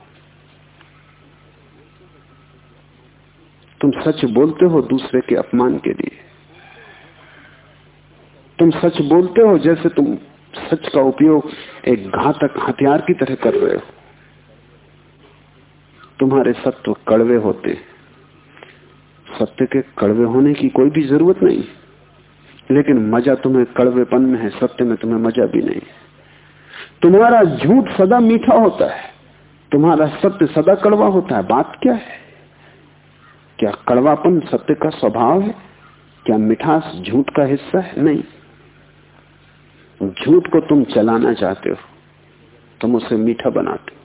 तुम सच बोलते हो दूसरे के अपमान के लिए। तुम सच बोलते हो जैसे तुम सच का उपयोग एक घातक हथियार की तरह कर रहे हो। तुम्हारे सत्व कड़वे होते। सत्य के कड़वे होने की कोई भी ज़रूरत नहीं। लेकिन मज़ा तुम्हें कड़वेपन में है, सत्य में तुम्हें मज़ा भी नहीं। तुम्हारा झूठ सदा मीठा होता है। तुम्हारा सत्य सदा कड़वा होता है। बात क्या है? क्या कड़वापन सत्य का स्वभाव है? क्या मिठास झूठ का हिस्सा है? नहीं। झूठ को तुम चलाना चाहते हो, तुम उसे मीठा बनाते हो।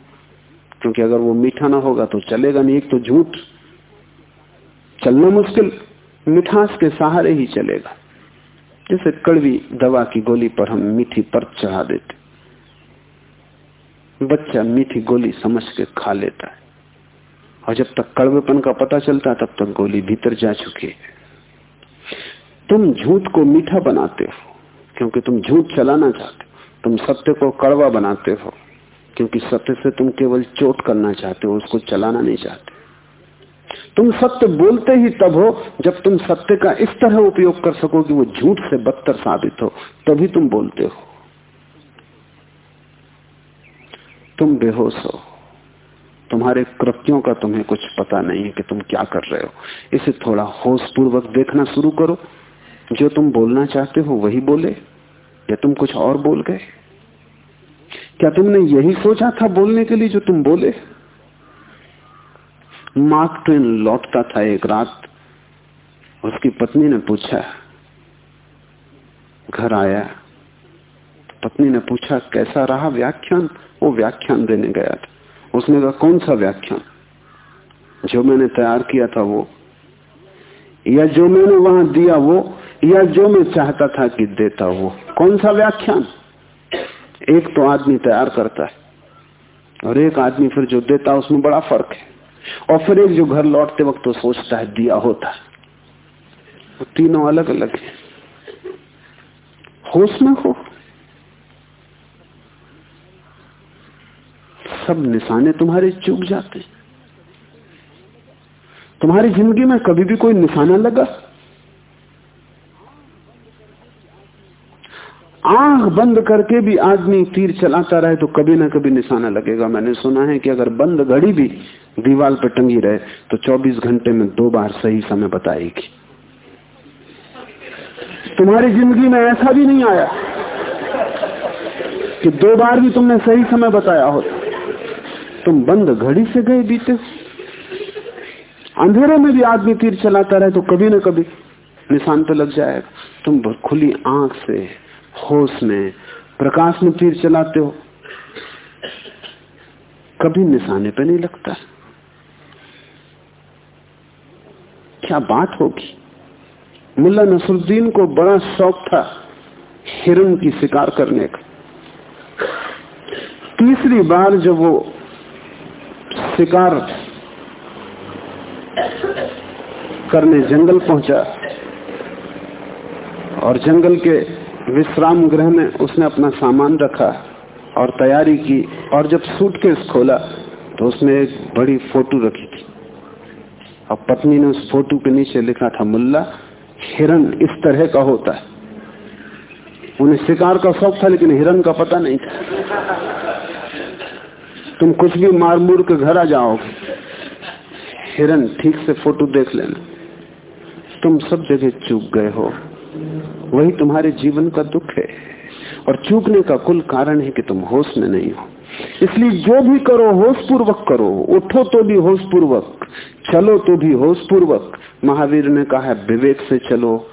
क्योंकि अगर वो मीठा ना होगा तो चलेगा नहीं, एक तो झूठ। चलना मुश्किल, मिठास के सहारे ही चलेगा। जैसे कड़वी दवा की गोली पर हम मीठी परत चढ़ा देते। बच्चा मीठी गोली समझ के खा लेता है। और जब तक कड़वेपन का पता चलता है, तब तक गोली भीतर जा चुकी है। तुम झूठ को मीठा बनाते हो, क्योंकि तुम झूठ चलाना चाहते हो। तुम सत्य को कड़वा बनाते हो। क्योंकि सत्य से तुम केवल चोट करना चाहते हो, उसको चलाना नहीं चाहते। तुम सत्य बोलते ही तब हो, जब तुम सत्य का इस तरह उपयोग कर सको कि वो झूठ से बदतर साबित हो, तभी तुम बोलते हो। तुम बेहोश हो। तुम्हारे कृत्यों का तुम्हें कुछ पता नहीं है कि तुम क्या कर रहे हो। इसे थोड़ा होश पूर्वक देखना शुरू करो। जो तुम बोलना चाहते हो, वही बोले। या तुम कुछ और बोल गए? क्या तुमने यही सोचा था बोलने के लिए जो तुम बोले? मार्क ट्वेन लौटता था एक रात। उसकी पत्नी ने पूछा, घर आया? तो पत्नी ने पूछा, कैसा रहा व्याख्यान? वो व्याख्यान देने गया था। उसने कहा, कौन सा व्याख्यान? जो मैंने तैयार किया था वो। या जो मैंने वहाँ दिया वो, या जो मैं चाहता था कि देता वो। कौन सा व्याख्यान? एक तो आदमी तैयार करता है और एक आदमी फिर जो देता है, उसमें बड़ा फ़र्क है। और फिर एक जो घर लौटते वक्त तो सोचता है, दिया होता है। वो तीनों अलग अलग है। होश में हो। सब निशाने तुम्हारे चूक जाते तुम्हारी ज़िंदगी में कभी भी कोई निशाना लगा? आँख बंद करके भी आदमी तीर चलाता रहे तो कभी ना कभी निशाना लगेगा। मैंने सुना है कि अगर बंद घड़ी भी दीवार पर टंगी रहे तो 24 घंटे में दो बार सही समय बताएगी। तुम्हारी ज़िंदगी में ऐसा भी नहीं आया कि दो बार भी तुमने सही समय बताया हो। तुम बंद घड़ी से गए बीते। अंधेरे में भी आदमी तीर चलाता रहे तो कभी ना कभी निशान पे लग जाएगा। तुम खुली आँख से होश में प्रकाश में तीर चलाते हो। कभी निशाने पे नहीं लगता। क्या बात होगी? मुल्ला नसरुद्दीन को बड़ा शौक था हिरण की शिकार करने का। तीसरी बार जब वो शिकार करने जंगल पहुँचा और जंगल के विश्राम गृह में उसने अपना सामान रखा और तैयारी की और जब सूटकेस खोला तो उसमें एक बड़ी फ़ोटो रखी थी। और पत्नी ने उस फ़ोटो के नीचे लिखा था, मुल्ला, हिरन इस तरह का होता है। उन्हें शिकार का शौक था, लेकिन हिरन का पता नहीं था। तुम कुछ भी मार मूर के घर आ जाओगे। हिरन, ठीक से फ़ोटो देख लेना। तुम सब जगह चूक गए हो। वही तुम्हारे जीवन का दुख है और चूकने का कुल कारण है कि तुम होश में नहीं हो। इसलिए जो भी करो होश पूर्वक करो। उठो तो भी होश पूर्वक चलो तो भी होश पूर्वक महावीर ने कहा है, विवेक से चलो,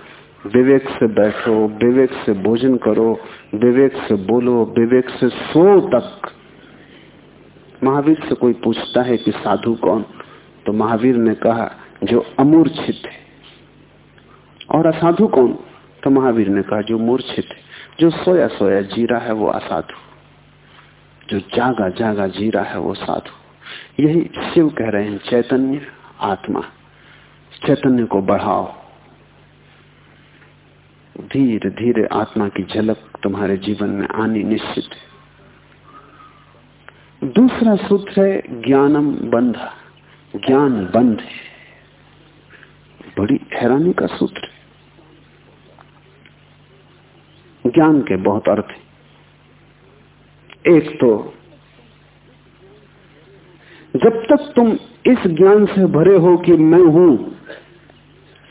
विवेक से बैठो, विवेक से भोजन करो, विवेक से बोलो, विवेक से सो तक। महावीर से कोई पूछता है कि साधु कौन? तो महावीर ने कहा, जो अमूर्छित है। और असाधु कौन? तो महावीर ने कहा, जो मूर्छित जो सोया सोया जी रहा है, वो असाधु। जो जागा जागा जी रहा है, वो साधु। यही शिव कह रहे हैं, चैतन्य आत्मा। चैतन्य को बढ़ाओ। धीरे धीरे आत्मा की झलक तुम्हारे जीवन में आनी निश्चित है। दूसरा सूत्र है, ज्ञानम बंध। ज्ञान बंध है। बड़ी हैरानी का सूत्र है ज्ञान के बहुत अर्थ हैं। एक तो जब तक तुम इस ज्ञान से भरे हो कि मैं हूँ,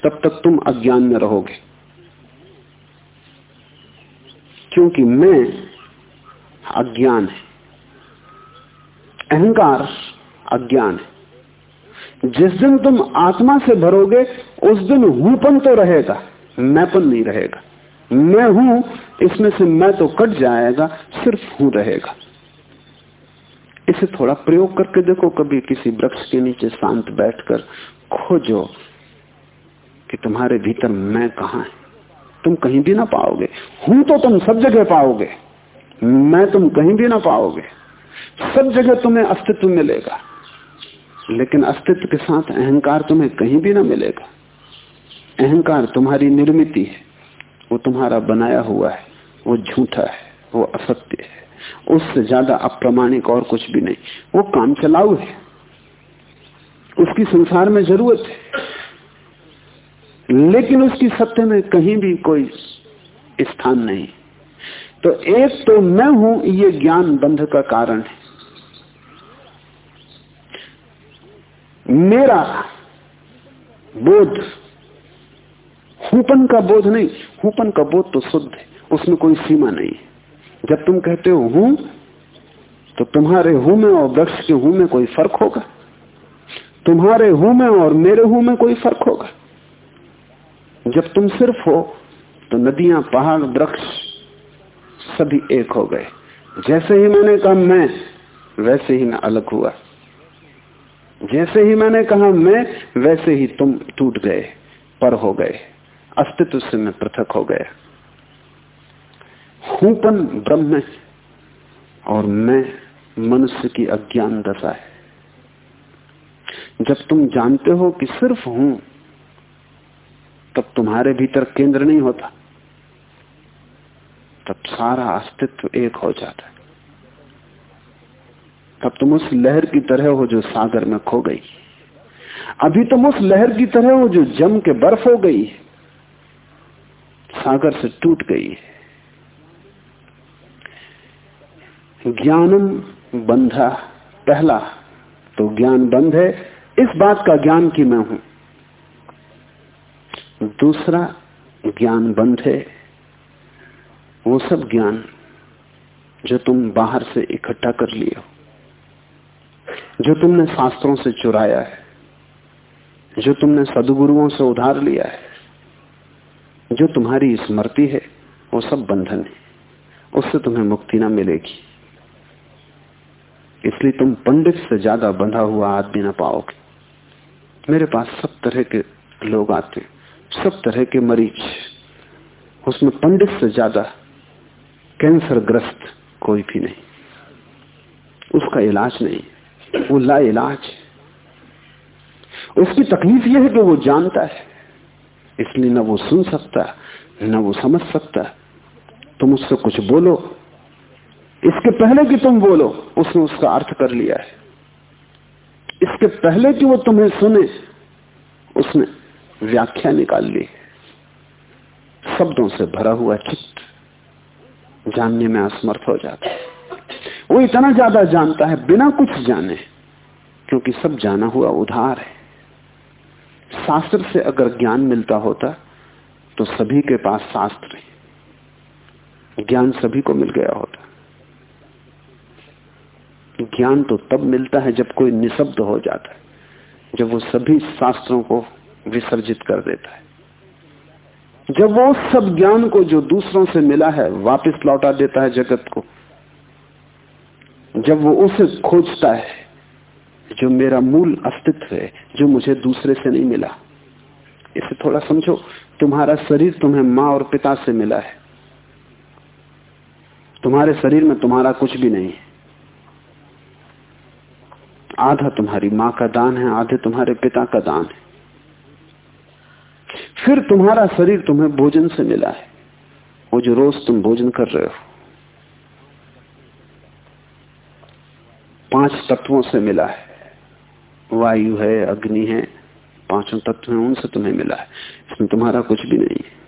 तब तक तुम अज्ञान में रहोगे। क्योंकि मैं अज्ञान है। अहंकार अज्ञान है। जिस दिन तुम आत्मा से भरोगे, उस दिन हूपन तो रहेगा मैपन नहीं रहेगा। मैं हूँ, इसमें से मैं तो कट जाएगा, सिर्फ़ हूँ रहेगा। इसे थोड़ा प्रयोग करके देखो, कभी किसी वृक्ष के नीचे शांत बैठकर खोजो कि तुम्हारे भीतर मैं कहा है। तुम कहीं भी ना पाओगे। हूँ तो तुम सब जगह पाओगे। मैं तुम कहीं भी ना पाओगे। सब जगह तुम्हें अस्तित्व मिलेगा। लेकिन अस्तित्व के साथ अहंकार तुम्हें कहीं भी ना मिलेगा। अहंकार तुम्हारी निर्मित है। वो तुम्हारा बनाया हुआ है, वो झूठा है, वो असत्य है। उससे ज़्यादा अप्रमाणिक और कुछ भी नहीं। वो काम चलाऊ है। उसकी संसार में ज़रूरत है। लेकिन उसकी सत्य में कहीं भी कोई स्थान नहीं। तो एक तो मैं हूँ, ये ज्ञान बंध का कारण है। मेरा बोध हुपन का बोध नहीं, हुपन का बोध तो शुद्ध है, उसमें कोई सीमा नहीं जब तुम कहते हो हूँ तो तुम्हारे हूँ में और वृक्ष के हूँ में कोई फ़र्क होगा? तुम्हारे हूँ में और मेरे हूँ में कोई फ़र्क होगा? जब तुम सिर्फ़ हो तो नदियाँ, पहाड़, वृक्ष सभी एक हो गए। जैसे ही मैंने कहा मैं, वैसे ही मैं अलग हुआ। जैसे ही मैंने कहा मैं, वैसे ही तुम टूट गए, पर हो गए। अस्तित्व से मैं पृथक हो गया। हूंपन ब्रह्म है? और मैं मनुष्य की अज्ञान दशा है। जब तुम जानते हो कि सिर्फ़ हूँ, तब तुम्हारे भीतर केंद्र नहीं होता। तब सारा अस्तित्व एक हो जाता है। तब तुम उस लहर की तरह हो जो सागर में खो गई। अभी तुम उस लहर की तरह हो जो जम के बर्फ़ हो गई सागर से टूट गई। है ज्ञानम बंधा, पहला तो ज्ञान बंध है, इस बात का ज्ञान कि मैं हूँ। दूसरा, ज्ञान बंध है, वो सब ज्ञान जो तुम बाहर से इकट्ठा कर लिए हो, जो तुमने शास्त्रों से चुराया है, जो तुमने सदगुरुओं से उधार लिया है जो तुम्हारी स्मृति है, वो सब बंधन है। उससे तुम्हें मुक्ति ना मिलेगी। इसलिए तुम पंडित से ज़्यादा बंधा हुआ आदमी ना पाओगे। मेरे पास सब तरह के लोग आते सब तरह के मरीज़। उसमें पंडित से ज़्यादा कैंसर ग्रस्त कोई भी नहीं। उसका इलाज नहीं, वो ला इलाज उसकी तकलीफ़ यह है कि वो जानता है इसलिए न वो सुन सकता, न वो समझ सकता। तुम उससे कुछ बोलो। इसके पहले कि तुम बोलो, उसने उसका अर्थ कर लिया है। इसके पहले कि वो तुम्हें सुने, उसने व्याख्या निकाल ली। शब्दों से भरा हुआ चित्त जानने में असमर्थ हो जाता है। वो इतना ज़्यादा जानता है, बिना कुछ जाने, क्योंकि सब जाना हुआ उधार है। शास्त्र से अगर ज्ञान मिलता होता तो सभी के पास शास्त्र ज्ञान सभी को मिल गया होता। ज्ञान तो तब मिलता है जब कोई निशब्द हो जाता है, जब वो सभी शास्त्रों को विसर्जित कर देता है। जब वो सब ज्ञान को जो दूसरों से मिला है, वापस लौटा देता है जगत को, जब वो उसे खोजता है जो मेरा मूल अस्तित्व है, जो मुझे दूसरे से नहीं मिला। इसे थोड़ा समझो, तुम्हारा शरीर तुम्हें माँ और पिता से मिला है। तुम्हारे शरीर में तुम्हारा कुछ भी नहीं है। आधा तुम्हारी माँ का दान है, आधे तुम्हारे पिता का दान है। फिर तुम्हारा शरीर तुम्हें भोजन से मिला है। वो जो रोज तुम भोजन कर रहे हो, पाँच तत्वों से मिला है। वायु है, अग्नि है, पाँचों तत्व हैं, उनसे तुम्हें मिला है। इसमें तुम्हारा कुछ भी नहीं है।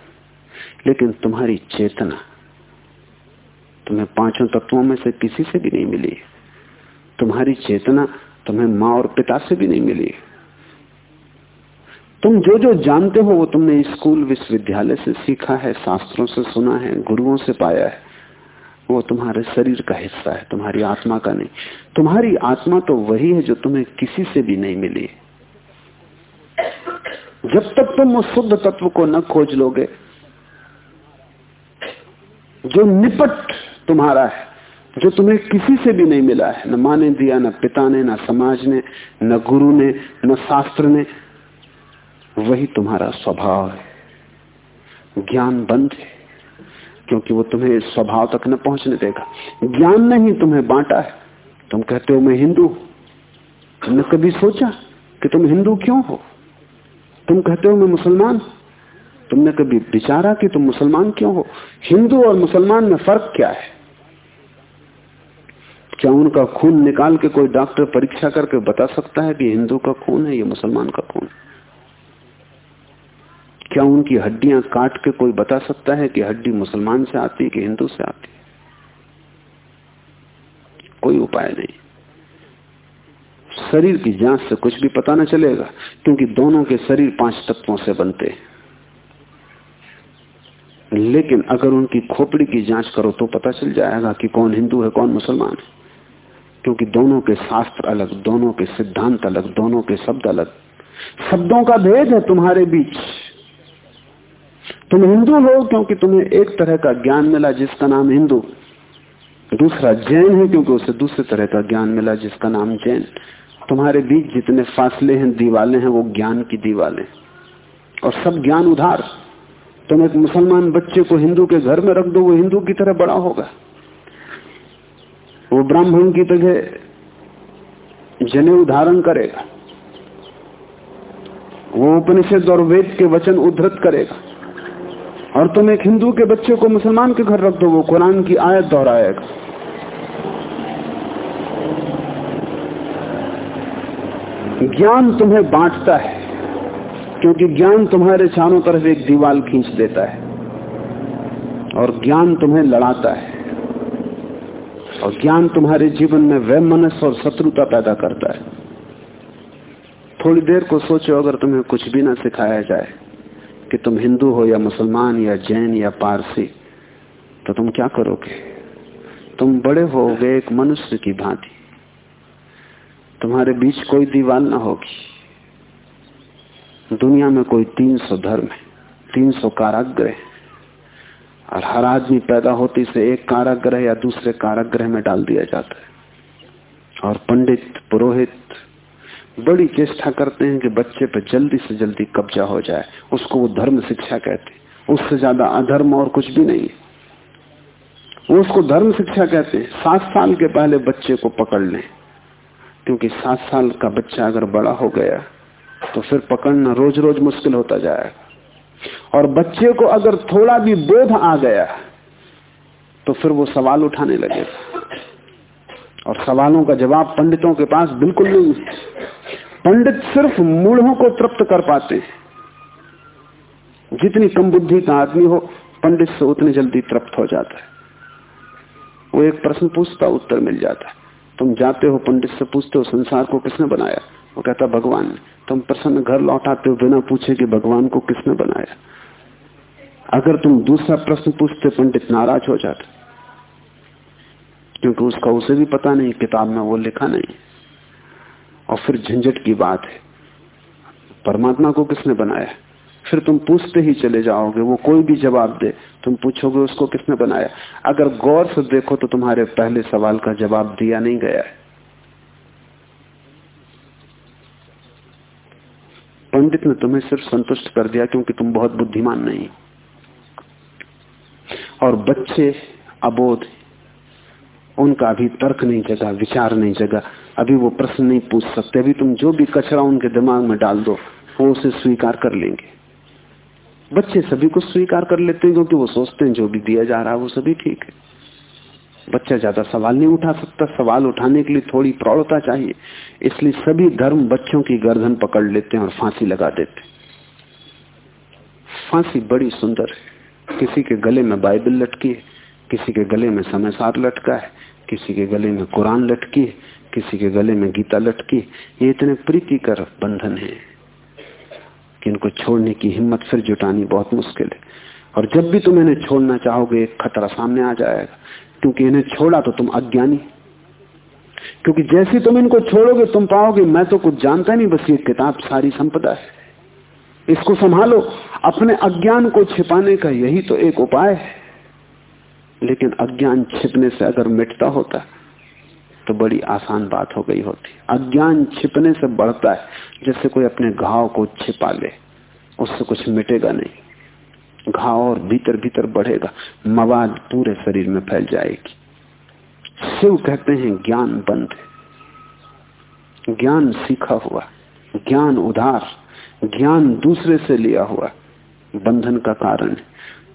लेकिन तुम्हारी चेतना तुम्हें पाँचों तत्वों में से किसी से भी नहीं मिली तुम्हारी चेतना तुम्हें माँ और पिता से भी नहीं मिली तुम जो जो जानते हो, वो तुमने स्कूल, विश्वविद्यालय से सीखा है, शास्त्रों से सुना है, गुरुओं से पाया है। वो तुम्हारे शरीर का हिस्सा है, तुम्हारी आत्मा का नहीं। तुम्हारी आत्मा तो वही है जो तुम्हें किसी से भी नहीं मिली। जब तक तुम उस शुद्ध तत्व को न खोज लोगे, जो निपट तुम्हारा है, जो तुम्हें किसी से भी नहीं मिला है, न माँ ने दिया, न पिता ने, न समाज ने, न गुरु ने, न शास्त्र ने, वही तुम्हारा स्वभाव है। ज्ञान बंद है। क्योंकि वो तुम्हें स्वभाव तक न पहुँचने देगा। ज्ञान नहीं तुम्हें बांटा है। तुम कहते हो, मैं हिंदू तुमने कभी सोचा कि तुम हिंदू क्यों हो? तुम कहते हो, मैं मुसलमान तुमने कभी विचारा कि तुम मुसलमान क्यों हो? हिंदू और मुसलमान में फ़र्क क्या है? क्या उनका खून निकाल के कोई डॉक्टर परीक्षा करके बता सकता है कि हिंदू का खून है या मुसलमान का खून? है क्या उनकी हड्डियाँ काट के कोई बता सकता है कि हड्डी मुसलमान से आती है कि हिंदू से आती है? कोई उपाय नहीं। शरीर की जाँच से कुछ भी पता न चलेगा, क्योंकि दोनों के शरीर पाँच तत्वों से बनते हैं। लेकिन अगर उनकी खोपड़ी की जाँच करो तो पता चल जाएगा कि कौन हिंदू है, कौन मुसलमान है। क्योंकि दोनों के शास्त्र अलग, दोनों के सिद्धांत अलग, दोनों के शब्द अलग। शब्दों का भेद है तुम्हारे बीच। तुम हिंदू हो क्योंकि तुम्हें एक तरह का ज्ञान मिला जिसका नाम हिंदू। दूसरा जैन है क्योंकि उसे दूसरे तरह का ज्ञान मिला जिसका नाम जैन। तुम्हारे बीच जितने फासले हैं, दीवाले हैं, वो ज्ञान की दीवाले और सब ज्ञान उधार। तुम एक मुसलमान बच्चे को हिंदू के घर में रख दो, वो हिंदू की तरह बड़ा होगा। वो ब्राह्मण की तरह जने उदाहरण करेगा। वो उपनिषद और वेद के वचन उद्धृत करेगा। और तुम एक हिंदू के बच्चे को मुसलमान के घर रख दो वो कुरान की आयत दोहराएगा ज्ञान तुम्हें बांटता है, क्योंकि ज्ञान तुम्हारे चारों तरफ़ एक दीवाल खींच देता है, और ज्ञान तुम्हें लड़ाता है, और ज्ञान तुम्हारे जीवन में वह मनस और शत्रुता पैदा करता है। थोड़ी देर को सोचो, अगर तुम्हें कुछ भी ना सिखाया जाए कि तुम हिंदू हो या मुसलमान या जैन या पारसी तो तुम क्या करोगे? तुम बड़े होगे एक मनुष्य की भांति। तुम्हारे बीच कोई दीवाल ना होगी। दुनिया में कोई तीन सौ धर्म है, तीन सौ काराग्रह और हर आदमी पैदा होते से एक काराग्रह या दूसरे काराग्रह में डाल दिया जाता है। और पंडित, पुरोहित बड़ी चेष्टा करते हैं कि बच्चे पर जल्दी से जल्दी कब्जा हो जाए। उसको वो धर्म शिक्षा कहते हैं। उससे ज़्यादा अधर्म और कुछ भी नहीं वो उसको धर्म शिक्षा कहते हैं। सात साल के पहले बच्चे को पकड़ लें। क्योंकि सात साल का बच्चा अगर बड़ा हो गया तो फिर पकड़ना रोज रोज मुश्किल होता जाएगा और बच्चे को अगर थोड़ा भी बोध आ गया तो फिर वो सवाल उठाने लगेगा। और सवालों का जवाब पंडितों के पास बिल्कुल नहीं पंडित सिर्फ़ मूढ़ों को तृप्त कर पाते हैं। जितनी कम बुद्धि का आदमी हो, पंडित से उतनी जल्दी तृप्त हो जाता है। वो एक प्रश्न पूछता, उत्तर मिल जाता है। तुम जाते हो, पंडित से पूछते हो, संसार को किसने बनाया? वो कहता, भगवान। ने तुम प्रसन्न घर लौटाते हो, बिना पूछे कि भगवान को किसने बनाया? अगर तुम दूसरा प्रश्न पूछते, पंडित नाराज़ हो जाते। क्योंकि उसका उसे भी पता नहीं, किताब में वो लिखा नहीं। और फिर झंझट की बात है। परमात्मा को किसने बनाया? फिर तुम पूछते ही चले जाओगे, वो कोई भी जवाब दे, तुम पूछोगे उसको किसने बनाया? अगर गौर से देखो तो तुम्हारे पहले सवाल का जवाब दिया नहीं गया है। पंडित ने तुम्हें सिर्फ़ संतुष्ट कर दिया क्योंकि तुम बहुत बुद्धिमान नहीं और बच्चे, अबोध उनका अभी तर्क नहीं जगा, विचार नहीं जगा। अभी वो प्रश्न नहीं पूछ सकते। अभी तुम जो भी कचरा उनके दिमाग में डाल दो, वो उसे स्वीकार कर लेंगे। बच्चे सभी को स्वीकार कर लेते हैं क्योंकि वो सोचते हैं जो भी दिया जा रहा है वो सभी ठीक है। बच्चा ज़्यादा सवाल नहीं उठा सकता। सवाल उठाने के लिए थोड़ी प्रौढ़ता चाहिए। इसलिए सभी धर्म बच्चों की गर्दन पकड़ लेते हैं और फांसी लगा देते फांसी बड़ी सुंदर है। किसी के गले में बाइबल लटकी है, किसी के गले में समय सार लटका है। किसी के गले में कुरान लटकी, किसी के गले में गीता लटकी, ये इतने प्रीतिकर बंधन है कि इनको छोड़ने की हिम्मत फिर जुटानी बहुत मुश्किल है। और जब भी तुम इन्हें छोड़ना चाहोगे, एक खतरा सामने आ जाएगा। क्योंकि इन्हें छोड़ा तो तुम अज्ञानी। क्योंकि जैसे तुम इनको छोड़ोगे, तुम पाओगे, मैं तो कुछ जानता नहीं, बस ये किताब सारी संपदा है। इसको संभालो। अपने अज्ञान को छिपाने का यही तो एक उपाय है। लेकिन अज्ञान छिपने से अगर मिटता होता तो बड़ी आसान बात हो गई होती। अज्ञान छिपने से बढ़ता है, जैसे कोई अपने घाव को छिपा ले, उससे कुछ मिटेगा नहीं। घाव और भीतर भीतर बढ़ेगा, मवाद पूरे शरीर में फैल जाएगी। शिव कहते हैं, ज्ञान बंद ज्ञान सीखा हुआ, ज्ञान उधार, ज्ञान दूसरे से लिया हुआ बंधन का कारण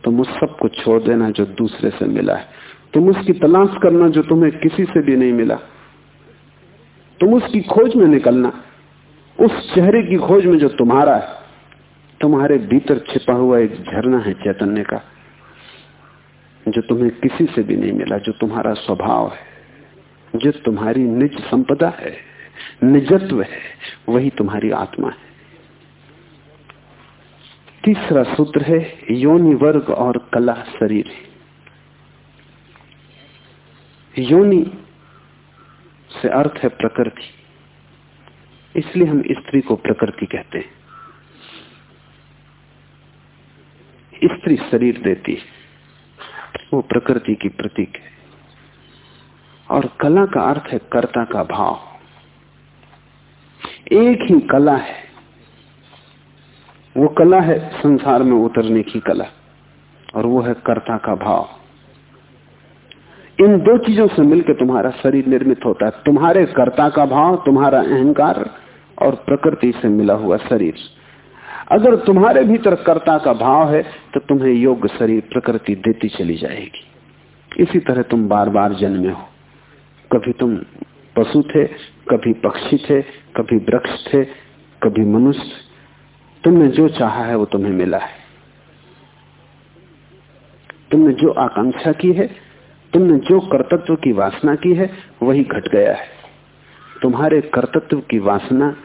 तुम उस सबको छोड़ देना जो दूसरे से मिला है। तुम उसकी तलाश करना जो तुम्हें किसी से भी नहीं मिला। तुम उसकी खोज में निकलना, उस चेहरे की खोज में जो तुम्हारा है। तुम्हारे भीतर छिपा हुआ एक झरना है चैतन्य का, जो तुम्हें किसी से भी नहीं मिला, जो तुम्हारा स्वभाव है, जो तुम्हारी निज संपदा है, निजत्व है, वही तुम्हारी आत्मा है। तीसरा सूत्र है, योनि वर्ग और कला शरीर। योनि से अर्थ है प्रकृति। इसलिए हम स्त्री को प्रकृति कहते हैं। स्त्री शरीर देती है। वो प्रकृति की प्रतीक है। और कला का अर्थ है कर्ता का भाव। एक ही कला है। वो कला है, संसार में उतरने की कला, और वो है कर्ता का भाव। इन दो चीज़ों से मिलकर तुम्हारा शरीर निर्मित होता है। तुम्हारे कर्ता का भाव, तुम्हारा अहंकार और प्रकृति से मिला हुआ शरीर। अगर तुम्हारे भीतर कर्ता का भाव है तो तुम्हें योग्य शरीर, प्रकृति देती चली जाएगी। इसी तरह तुम बार बार जन्मे हो। कभी तुम पशु थे, कभी पक्षी थे, कभी वृक्ष थे, कभी मनुष्य तुमने जो चाहा है, वो तुम्हें मिला है। तुमने जो आकांक्षा की है, तुमने जो कर्तत्व की वासना की है, वही घट गया है। तुम्हारे कर्तत्व की वासना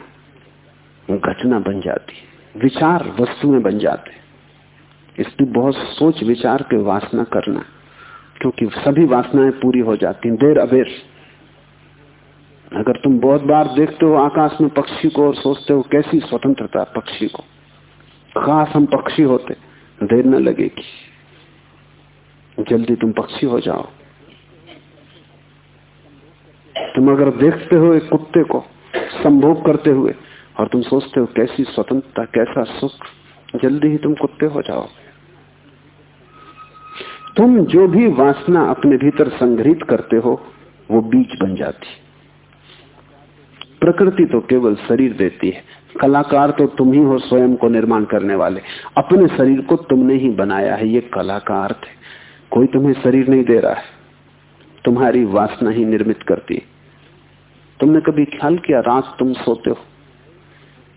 घटना बन जाती है, विचार वस्तुएँ बन जाते इसलिए बहुत सोच विचार के वासना करना, क्योंकि सभी वासनाएँ पूरी हो जाती हैं, देर अबेर। अगर तुम बहुत बार देखते हो आकाश में पक्षी को और सोचते हो कैसी स्वतंत्रता पक्षी को, खास हम पक्षी होते, देर न लगेगी। जल्दी तुम पक्षी हो जाओ। तुम अगर देखते हो एक कुत्ते को संभोग करते हुए और तुम सोचते हो कैसी स्वतंत्रता, कैसा सुख, जल्दी ही तुम कुत्ते हो जाओ। तुम जो भी वासना अपने भीतर संग्रहित करते हो, वो बीज बन जाती। प्रकृति तो केवल शरीर देती है। कलाकार तो तुम ही हो स्वयं को निर्माण करने वाले। अपने शरीर को तुमने ही बनाया है, ये कलाकार थे। कोई तुम्हें शरीर नहीं दे रहा है। तुम्हारी वासना ही निर्मित करती है। तुमने कभी ख्याल किया, रात तुम सोते हो?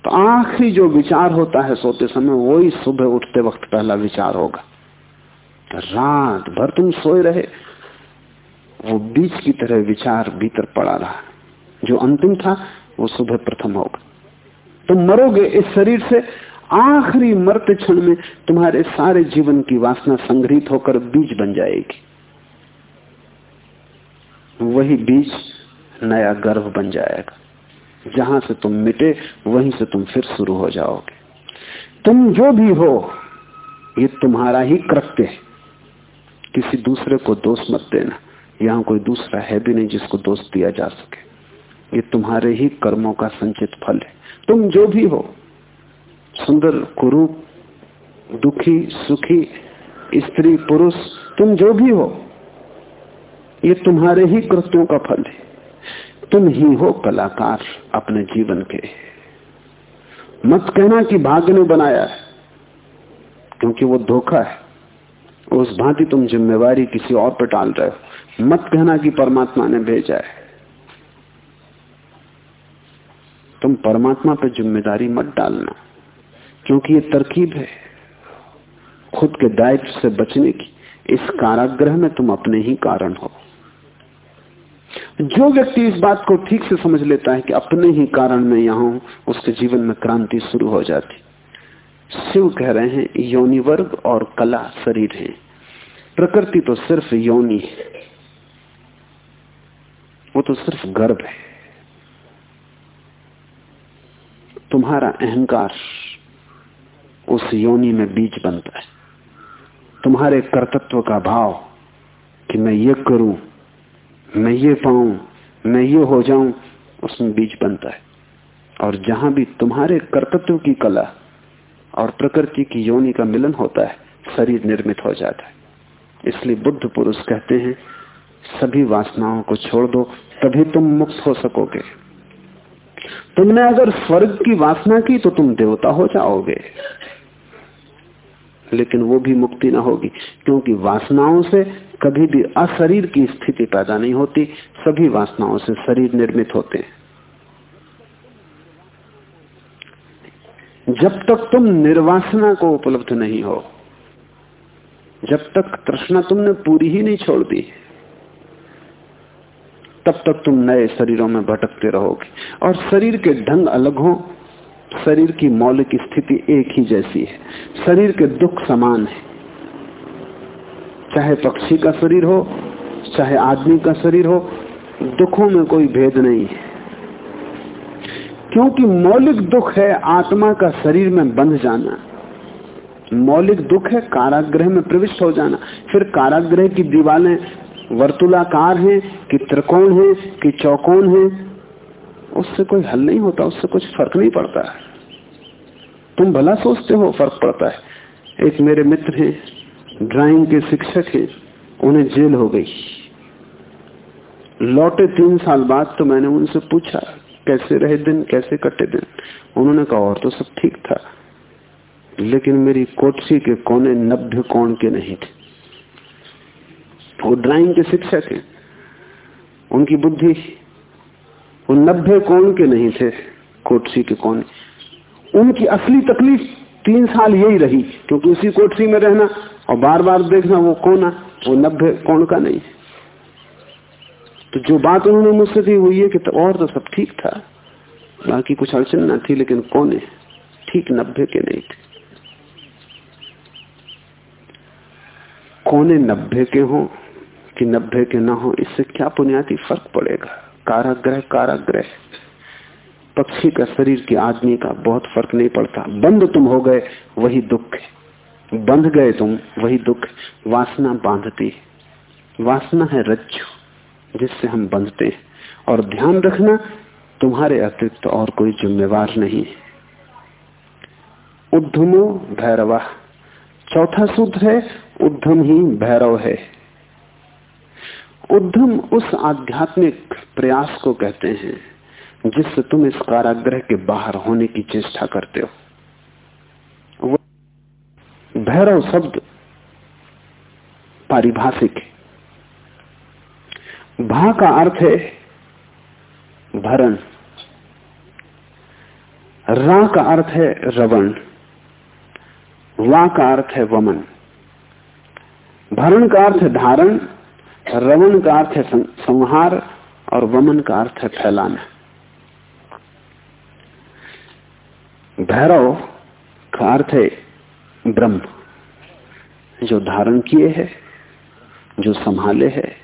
तो आखिरी जो विचार होता है सोते समय, वही सुबह उठते वक्त पहला विचार होगा। रात भर तुम सोए रहे। वो बीच की तरह विचार भीतर पड़ा रहा। जो अंतिम था, वो सुबह प्रथम होगा। तुम मरोगे इस शरीर से, आखिरी मरते क्षण में तुम्हारे सारे जीवन की वासना संग्रहित होकर बीज बन जाएगी। वही बीज नया गर्भ बन जाएगा। जहाँ से तुम मिटे, वहीं से तुम फिर शुरू हो जाओगे। तुम जो भी हो, ये तुम्हारा ही कृत्य है। किसी दूसरे को दोष मत देना। यहाँ कोई दूसरा है भी नहीं जिसको दोष दिया जा सके। ये तुम्हारे ही कर्मों का संचित फल है। तुम जो भी हो, सुंदर, कुरूप, दुखी, सुखी, स्त्री, पुरुष, तुम जो भी हो, ये तुम्हारे ही कृत्यों का फल है। तुम ही हो कलाकार अपने जीवन के। मत कहना कि भाग्य ने बनाया है, क्योंकि वो धोखा है। उस भांति तुम जिम्मेवारी किसी और पर टाल रहे हो। मत कहना कि परमात्मा ने भेजा है। तुम परमात्मा पर ज़िम्मेदारी मत डालना, क्योंकि ये तरकीब है खुद के दायित्व से बचने की। इस काराग्रह में तुम अपने ही कारण हो। जो व्यक्ति इस बात को ठीक से समझ लेता है कि अपने ही कारण में यहाँ हूँ, उसके जीवन में क्रांति शुरू हो जाती। शिव कह रहे हैं, योनि वर्ग और कला शरीर है। प्रकृति तो सिर्फ़ योनि है। वो तो सिर्फ़ गर्भ है। तुम्हारा अहंकार उस योनि में बीज बनता है। तुम्हारे कर्तत्व का भाव कि मैं ये करूँ, मैं ये पाऊँ, मैं ये हो जाऊँ, उसमें बीज बनता है। और जहाँ भी तुम्हारे कर्तत्व की कला और प्रकृति की योनि का मिलन होता है, शरीर निर्मित हो जाता है। इसलिए बुद्ध पुरुष कहते हैं, सभी वासनाओं को छोड़ दो, तभी तुम मुक्त हो सकोगे। तुमने अगर स्वर्ग की वासना की तो तुम देवता हो जाओगे। लेकिन वो भी मुक्ति ना होगी, क्योंकि वासनाओं से कभी भी अशरीर की स्थिति पैदा नहीं होती, सभी वासनाओं से शरीर निर्मित होते हैं। जब तक तुम निर्वासना को उपलब्ध नहीं हो, जब तक तृष्णा तुमने पूरी ही नहीं छोड़ दी तब तक तुम नए शरीरों में भटकते रहोगे। और शरीर के ढंग अलग हो, शरीर की मौलिक स्थिति एक ही जैसी है। शरीर के दुख समान है। चाहे पक्षी का शरीर हो, चाहे आदमी का शरीर हो, दुखों में कोई भेद नहीं है। क्योंकि मौलिक दुख है आत्मा का शरीर में बंध जाना। मौलिक दुख है कारागृह में प्रविष्ट हो जाना। फिर कारागृह की दीवारें वर्तुलाकार है, कि त्रिकोण है, कि चौकोन है, उससे कोई हल नहीं होता, उससे कुछ फ़र्क नहीं पड़ता तुम भला सोचते हो, फ़र्क पड़ता है। एक मेरे मित्र हैं, ड्राइंग के शिक्षक हैं, उन्हें जेल हो गई। लौटे तीन साल बाद तो मैंने उनसे पूछा, कैसे रहे दिन, कैसे कटे दिन? उन्होंने कहा, और तो सब ठीक था। लेकिन मेरी कोठसी के कोने नब्बे कोण के नहीं थे। वो ड्राइंग के शिक्षक हैं। उनकी बुद्धि वो नब्बे कोण के नहीं थे कोठरी के कोने उनकी असली तकलीफ़ तीन साल यही रही, क्योंकि उसी कोठरी में रहना और बार बार देखना वो कोना वो नब्बे कोण का नहीं। तो जो बात उन्होंने मुझसे की, वो ये कि तो और तो सब ठीक था। बाकी कुछ अड़चन ना थी, लेकिन कोने ठीक नब्बे के नहीं थे। कोने नब्बे के हों? कि नब्बे के ना हो, इससे क्या बुनियादी फ़र्क पड़ेगा? काराग्रह काराग्रह पक्षी का शरीर के आदमी का बहुत फ़र्क नहीं पड़ता। बंद तुम हो गए, वही दुख है। बंध गए तुम, वही दुख वासना बांधती है। वासना है रज्जु, जिससे हम बंधते हैं। और ध्यान रखना, तुम्हारे अतिरिक्त और कोई जिम्मेवार नहीं है। उद्धमो भैरवा। चौथा सूत्र है, उद्धम ही भैरव है। उद्धम उस आध्यात्मिक प्रयास को कहते हैं, जिससे तुम इस काराग्रह के बाहर होने की चेष्टा करते हो। भैरव शब्द पारिभाषिक भा का अर्थ है भरण। रा का अर्थ है रवण। वा का अर्थ है वमन। भरण का अर्थ है धारण। रवण का अर्थ है संहार और वमन का अर्थ है फैलाना। भैरव का अर्थ है ब्रह्म, जो धारण किए है, जो संभाले है,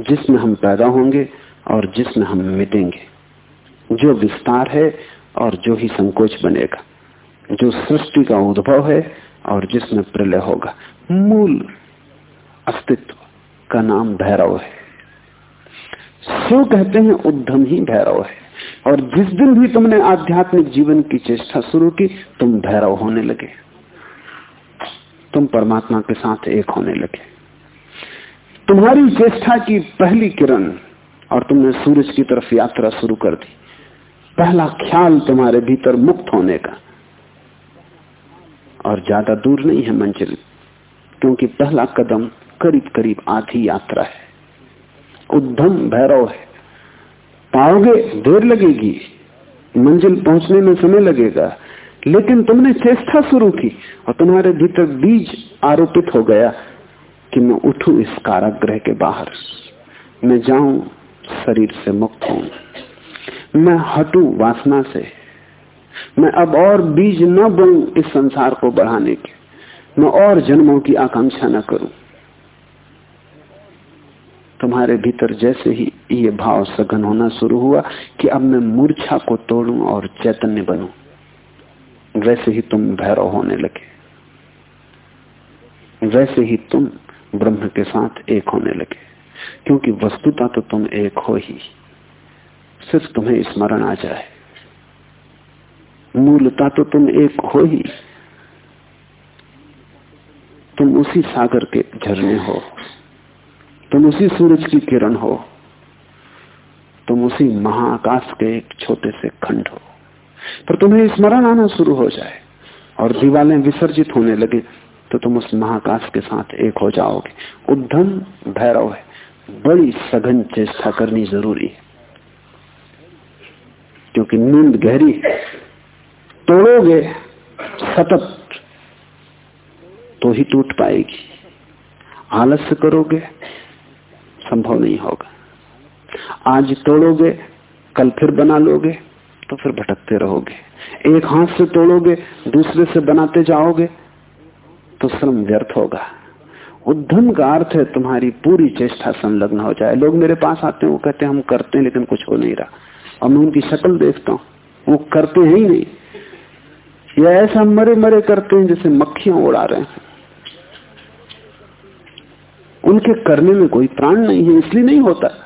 जिसमें हम पैदा होंगे और जिसमें हम मिटेंगे। जो विस्तार है और जो ही संकोच बनेगा, जो सृष्टि का उद्भव है और जिसमें प्रलय होगा। मूल अस्तित्व का नाम भैरव है। सो कहते हैं उद्धम ही भैरव है। और जिस दिन भी तुमने आध्यात्मिक जीवन की चेष्टा शुरू की, तुम भैरव होने लगे। तुम परमात्मा के साथ एक होने लगे। तुम्हारी चेष्टा की पहली किरण, और तुमने सूरज की तरफ़ यात्रा शुरू कर दी। पहला ख्याल तुम्हारे भीतर मुक्त होने का। और ज़्यादा दूर नहीं है मंजिल, क्योंकि पहला कदम करीब करीब आधी यात्रा है। उद्धम भैरव है। पाओगे, देर लगेगी। मंजिल पहुँचने में समय लगेगा। लेकिन तुमने चेष्टा शुरू की और तुम्हारे भीतर बीज आरोपित हो गया कि मैं उठू इस काराग्रह के बाहर। मैं जाऊँ, शरीर से मुक्त हूँ मैं हटू वासना से। मैं अब और बीज न बू इस संसार को बढ़ाने के। मैं और जन्मों की आकांक्षा न करूँ। तुम्हारे भीतर जैसे ही ये भाव सघन होना शुरू हुआ कि अब मैं मूर्छा को तोड़ू और चैतन्य बनू, वैसे ही तुम भैरव होने लगे। वैसे ही तुम ब्रह्म के साथ एक होने लगे, क्योंकि वस्तुता तो तुम एक हो ही। सिर्फ़ तुम्हें स्मरण आ जाए। मूलता तो तुम एक हो ही। तुम उसी सागर के झरने हो। तुम उसी सूरज की किरण हो। तुम उसी महाकाश के एक छोटे से खंड हो। पर तुम्हें स्मरण आना शुरू हो जाए और दीवालें विसर्जित होने लगे तो तुम उस महाकाश के साथ एक हो जाओगे। उद्धम भैरव है। बड़ी सघन चेष्टा करनी ज़रूरी है। क्योंकि नींद गहरी है। तोड़ोगे, सतत तो ही टूट पाएगी। आलस्य करोगे संभव नहीं होगा। आज तोड़ोगे, कल फिर बना लोगे तो फिर भटकते रहोगे। एक हाथ से तोड़ोगे, दूसरे से बनाते जाओगे तो श्रम व्यर्थ होगा। उद्धम का अर्थ है तुम्हारी पूरी चेष्टा संलग्न हो जाए। लोग मेरे पास आते हैं, वो कहते हैं, हम करते हैं, लेकिन कुछ हो नहीं रहा। और मैं उनकी शक्ल देखता हूँ। वो करते हैं ही नहीं। या ऐसा मरे मरे करते हैं जैसे मक्खियाँ उड़ा रहे हैं। उनके करने में कोई प्राण नहीं है, इसलिए नहीं होता।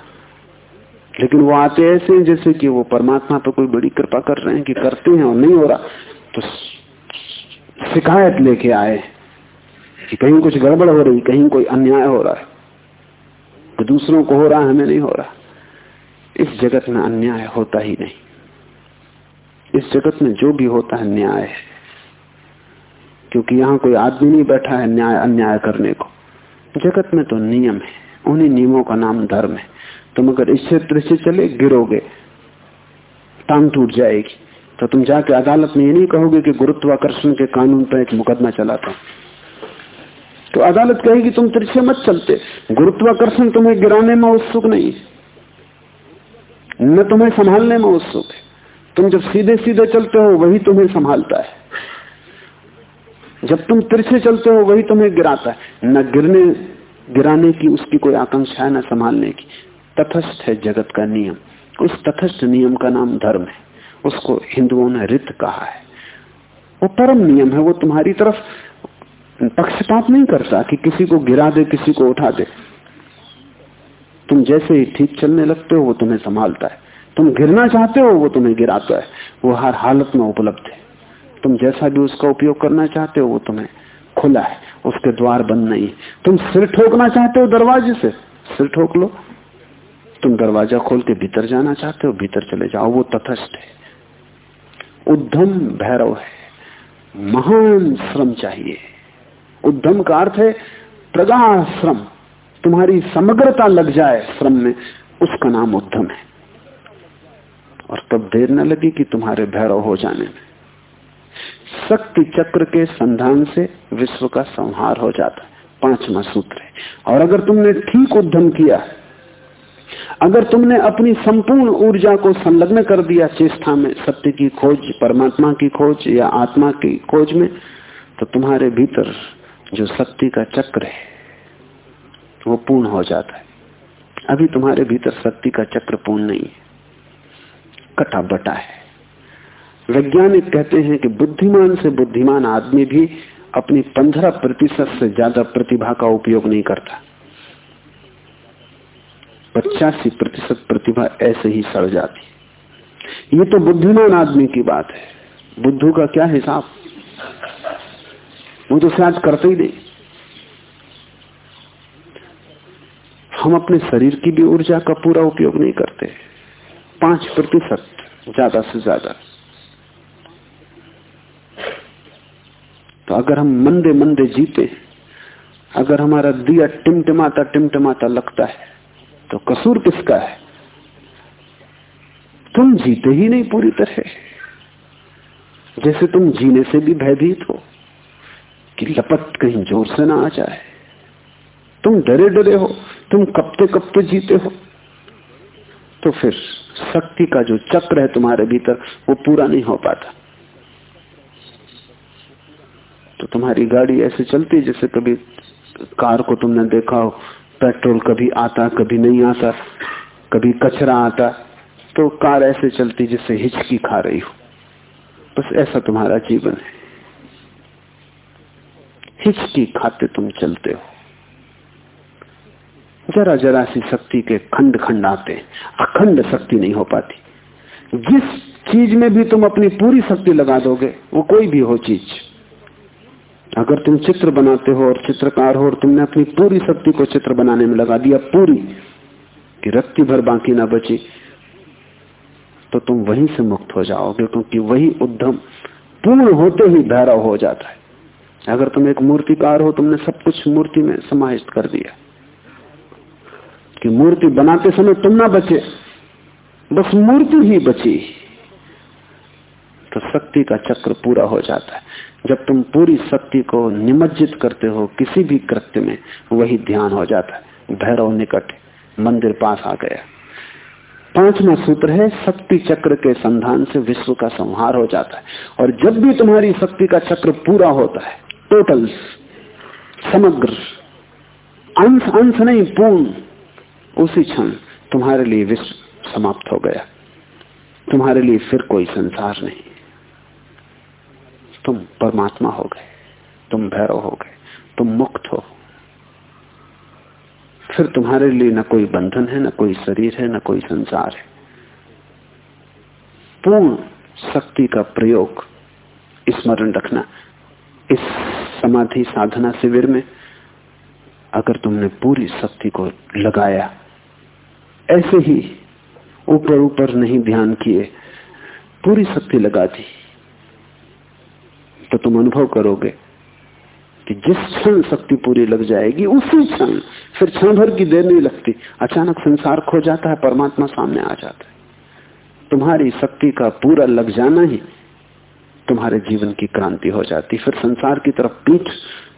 लेकिन वो आते ऐसे हैं जैसे कि वो परमात्मा पर कोई बड़ी कृपा कर रहे हैं कि करते हैं और नहीं हो रहा तो शिकायत लेके आए कि कहीं कुछ गड़बड़ हो रही, कहीं कोई अन्याय हो रहा है। तो दूसरों को हो रहा है हमें नहीं हो रहा। इस जगत में अन्याय होता ही नहीं। इस जगत में जो भी होता है, न्याय है। क्योंकि यहाँ कोई आदमी नहीं बैठा है न्याय, अन्याय करने को। जगत में तो नियम है, उन्हीं नियमों का नाम धर्म है। तुम अगर इस क्षेत्र से चले, गिरोगे, टांग टूट जाएगी। तो तुम जाके अदालत में ये नहीं कहोगे कि गुरुत्वाकर्षण के कानून पर एक मुकदमा चलाता तो अदालत कहेगी तुम तिरछे मत चलते। गुरुत्वाकर्षण तुम्हें गिराने में उत्सुक नहीं न तुम्हें संभालने में उत्सुक है। तुम जब सीधे सीधे चलते हो, वही तुम्हें संभालता है। जब तुम तिरछे चलते हो, वही तुम्हें गिराता है। न गिरने, गिराने की उसकी कोई आकांक्षा है, न संभालने की। तथस्थ है जगत का नियम। उस तथस्थ नियम का नाम धर्म है। उसको हिंदुओं ने रित कहा है। वो परम नियम है, वो तुम्हारी तरफ़ पक्षपात नहीं करता कि किसी को गिरा दे, किसी को उठा दे। तुम जैसे ही ठीक चलने लगते हो, वो तुम्हें संभालता है। तुम गिरना चाहते हो, वो तुम्हें गिराता है। वो हर हालत में उपलब्ध है। तुम जैसा भी उसका उपयोग करना चाहते हो, वो तुम्हें खुला है, उसके द्वार बंद नहीं तुम सिर ठोकना चाहते हो दरवाजे से, सिर ठोक लो। तुम दरवाज़ा खोल के भीतर जाना चाहते हो, भीतर चले जाओ, वो तथस्थ है। उद्धम भैरव है, महान श्रम चाहिए। उद्धम का अर्थ है प्रगाढ़ श्रम। तुम्हारी समग्रता लग जाए श्रम में, उसका नाम उद्धम है। और तब देर न लगी कि तुम्हारे भैरव हो जाने में। शक्ति चक्र के संधान से विश्व का संहार हो जाता है। पांचवा सूत्र है। और अगर तुमने ठीक उद्यम किया, अगर तुमने अपनी संपूर्ण ऊर्जा को संलग्न कर दिया चेष्टा में, सत्य की खोज, परमात्मा की खोज या आत्मा की खोज में तो तुम्हारे भीतर जो शक्ति का चक्र है, वो पूर्ण हो जाता है। अभी तुम्हारे भीतर शक्ति का चक्र पूर्ण नहीं है। कटा बटा है। वैज्ञानिक कहते हैं कि बुद्धिमान से बुद्धिमान आदमी भी अपनी पंद्रह प्रतिशत से ज़्यादा प्रतिभा का उपयोग नहीं करता। पचासी प्रतिशत प्रतिभा ऐसे ही सड़ जाती। ये तो बुद्धिमान आदमी की बात है। बुद्धू का क्या हिसाब? वो तो शायद करते ही नहीं। हम अपने शरीर की भी ऊर्जा का पूरा उपयोग नहीं करते। पाँच प्रतिशत ज़्यादा से ज़्यादा। तो अगर हम मंदे मंदे जीते, अगर हमारा दिया टिमटिमाता टिमटिमाता लगता है तो कसूर किसका है? तुम जीते ही नहीं पूरी तरह। जैसे तुम जीने से भी भयभीत हो, कि लपट कहीं ज़ोर से ना आ जाए। तुम डरे डरे हो, तुम कपते कपते जीते हो। तो फिर शक्ति का जो चक्र है तुम्हारे भीतर, वो पूरा नहीं हो पाता तो तुम्हारी गाड़ी ऐसे चलती जैसे कभी कार को तुमने देखा हो, पेट्रोल कभी आता, कभी नहीं आता, कभी कचरा आता तो कार ऐसे चलती जिससे हिचकी खा रही हो। बस ऐसा तुम्हारा जीवन है। हिचकी खाते तुम चलते हो। जरा जरा सी शक्ति के खंड खंड आते अखंड शक्ति नहीं हो पाती। जिस चीज़ में भी तुम अपनी पूरी शक्ति लगा दोगे, वो कोई भी हो चीज़। अगर तुम चित्र बनाते हो और चित्रकार हो और तुमने अपनी पूरी शक्ति को चित्र बनाने में लगा दिया, पूरी, कि रत्ती भर बाकी ना बची तो तुम वहीं से मुक्त हो जाओगे, क्योंकि वही उद्यम पूर्ण होते ही भैरव हो जाता है। अगर तुम एक मूर्तिकार हो, तुमने सब कुछ मूर्ति में समाहित कर दिया। कि मूर्ति बनाते समय तुम ना बचे, बस मूर्ति ही बची। तो शक्ति का चक्र पूरा हो जाता है। जब तुम पूरी शक्ति को निमज्जित करते हो किसी भी कृत्य में, वही ध्यान हो जाता है। भैरव निकट मंदिर पास आ गया। पांचवा सूत्र है, शक्ति चक्र के संधान से विश्व का संहार हो जाता है। और जब भी तुम्हारी शक्ति का चक्र पूरा होता है टोटल समग्र, अंश अंश नहीं, पूर्ण, उसी क्षण तुम्हारे लिए विश्व समाप्त हो गया। तुम्हारे लिए फिर कोई संसार नहीं। तुम परमात्मा हो गए। तुम भैरव हो गए। तुम मुक्त हो। फिर तुम्हारे लिए न कोई बंधन है, न कोई शरीर है, न कोई संसार है। पूर्ण शक्ति का प्रयोग स्मरण रखना। इस समाधि साधना शिविर में अगर तुमने पूरी शक्ति को लगाया, ऐसे ही ऊपर ऊपर नहीं ध्यान किए, पूरी शक्ति लगा दी। तो तुम अनुभव करोगे कि जिस क्षण शक्ति पूरी लग जाएगी, उसी क्षण फिर क्षण भर की देर नहीं लगती। अचानक संसार खो जाता है, परमात्मा सामने आ जाता है। तुम्हारी शक्ति का पूरा लग जाना ही तुम्हारे जीवन की क्रांति हो जाती। फिर संसार की तरफ़ पीठ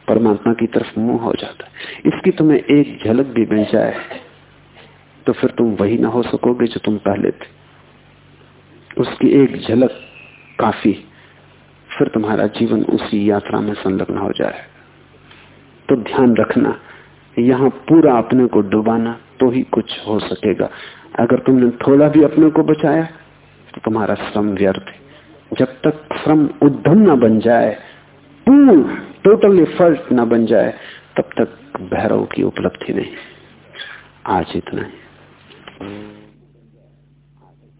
परमात्मा की तरफ़ मुँह हो जाता है। इसकी तुम्हें एक झलक भी मिल जाए तो फिर तुम वही ना हो सकोगे जो तुम पहले थे। उसकी एक झलक काफ़ी फिर तुम्हारा जीवन उसी यात्रा में संलग्न हो जाए। तो ध्यान रखना, यहाँ पूरा अपने को डुबाना तो ही कुछ हो सकेगा। अगर तुमने थोड़ा भी अपने को बचाया तो तुम्हारा श्रम व्यर्थ है। जब तक श्रम उद्धम ना बन जाए, पूर्ण टोटल एफर्ट न बन जाए, तब तक भैरव की उपलब्धि नहीं। आज इतना ही।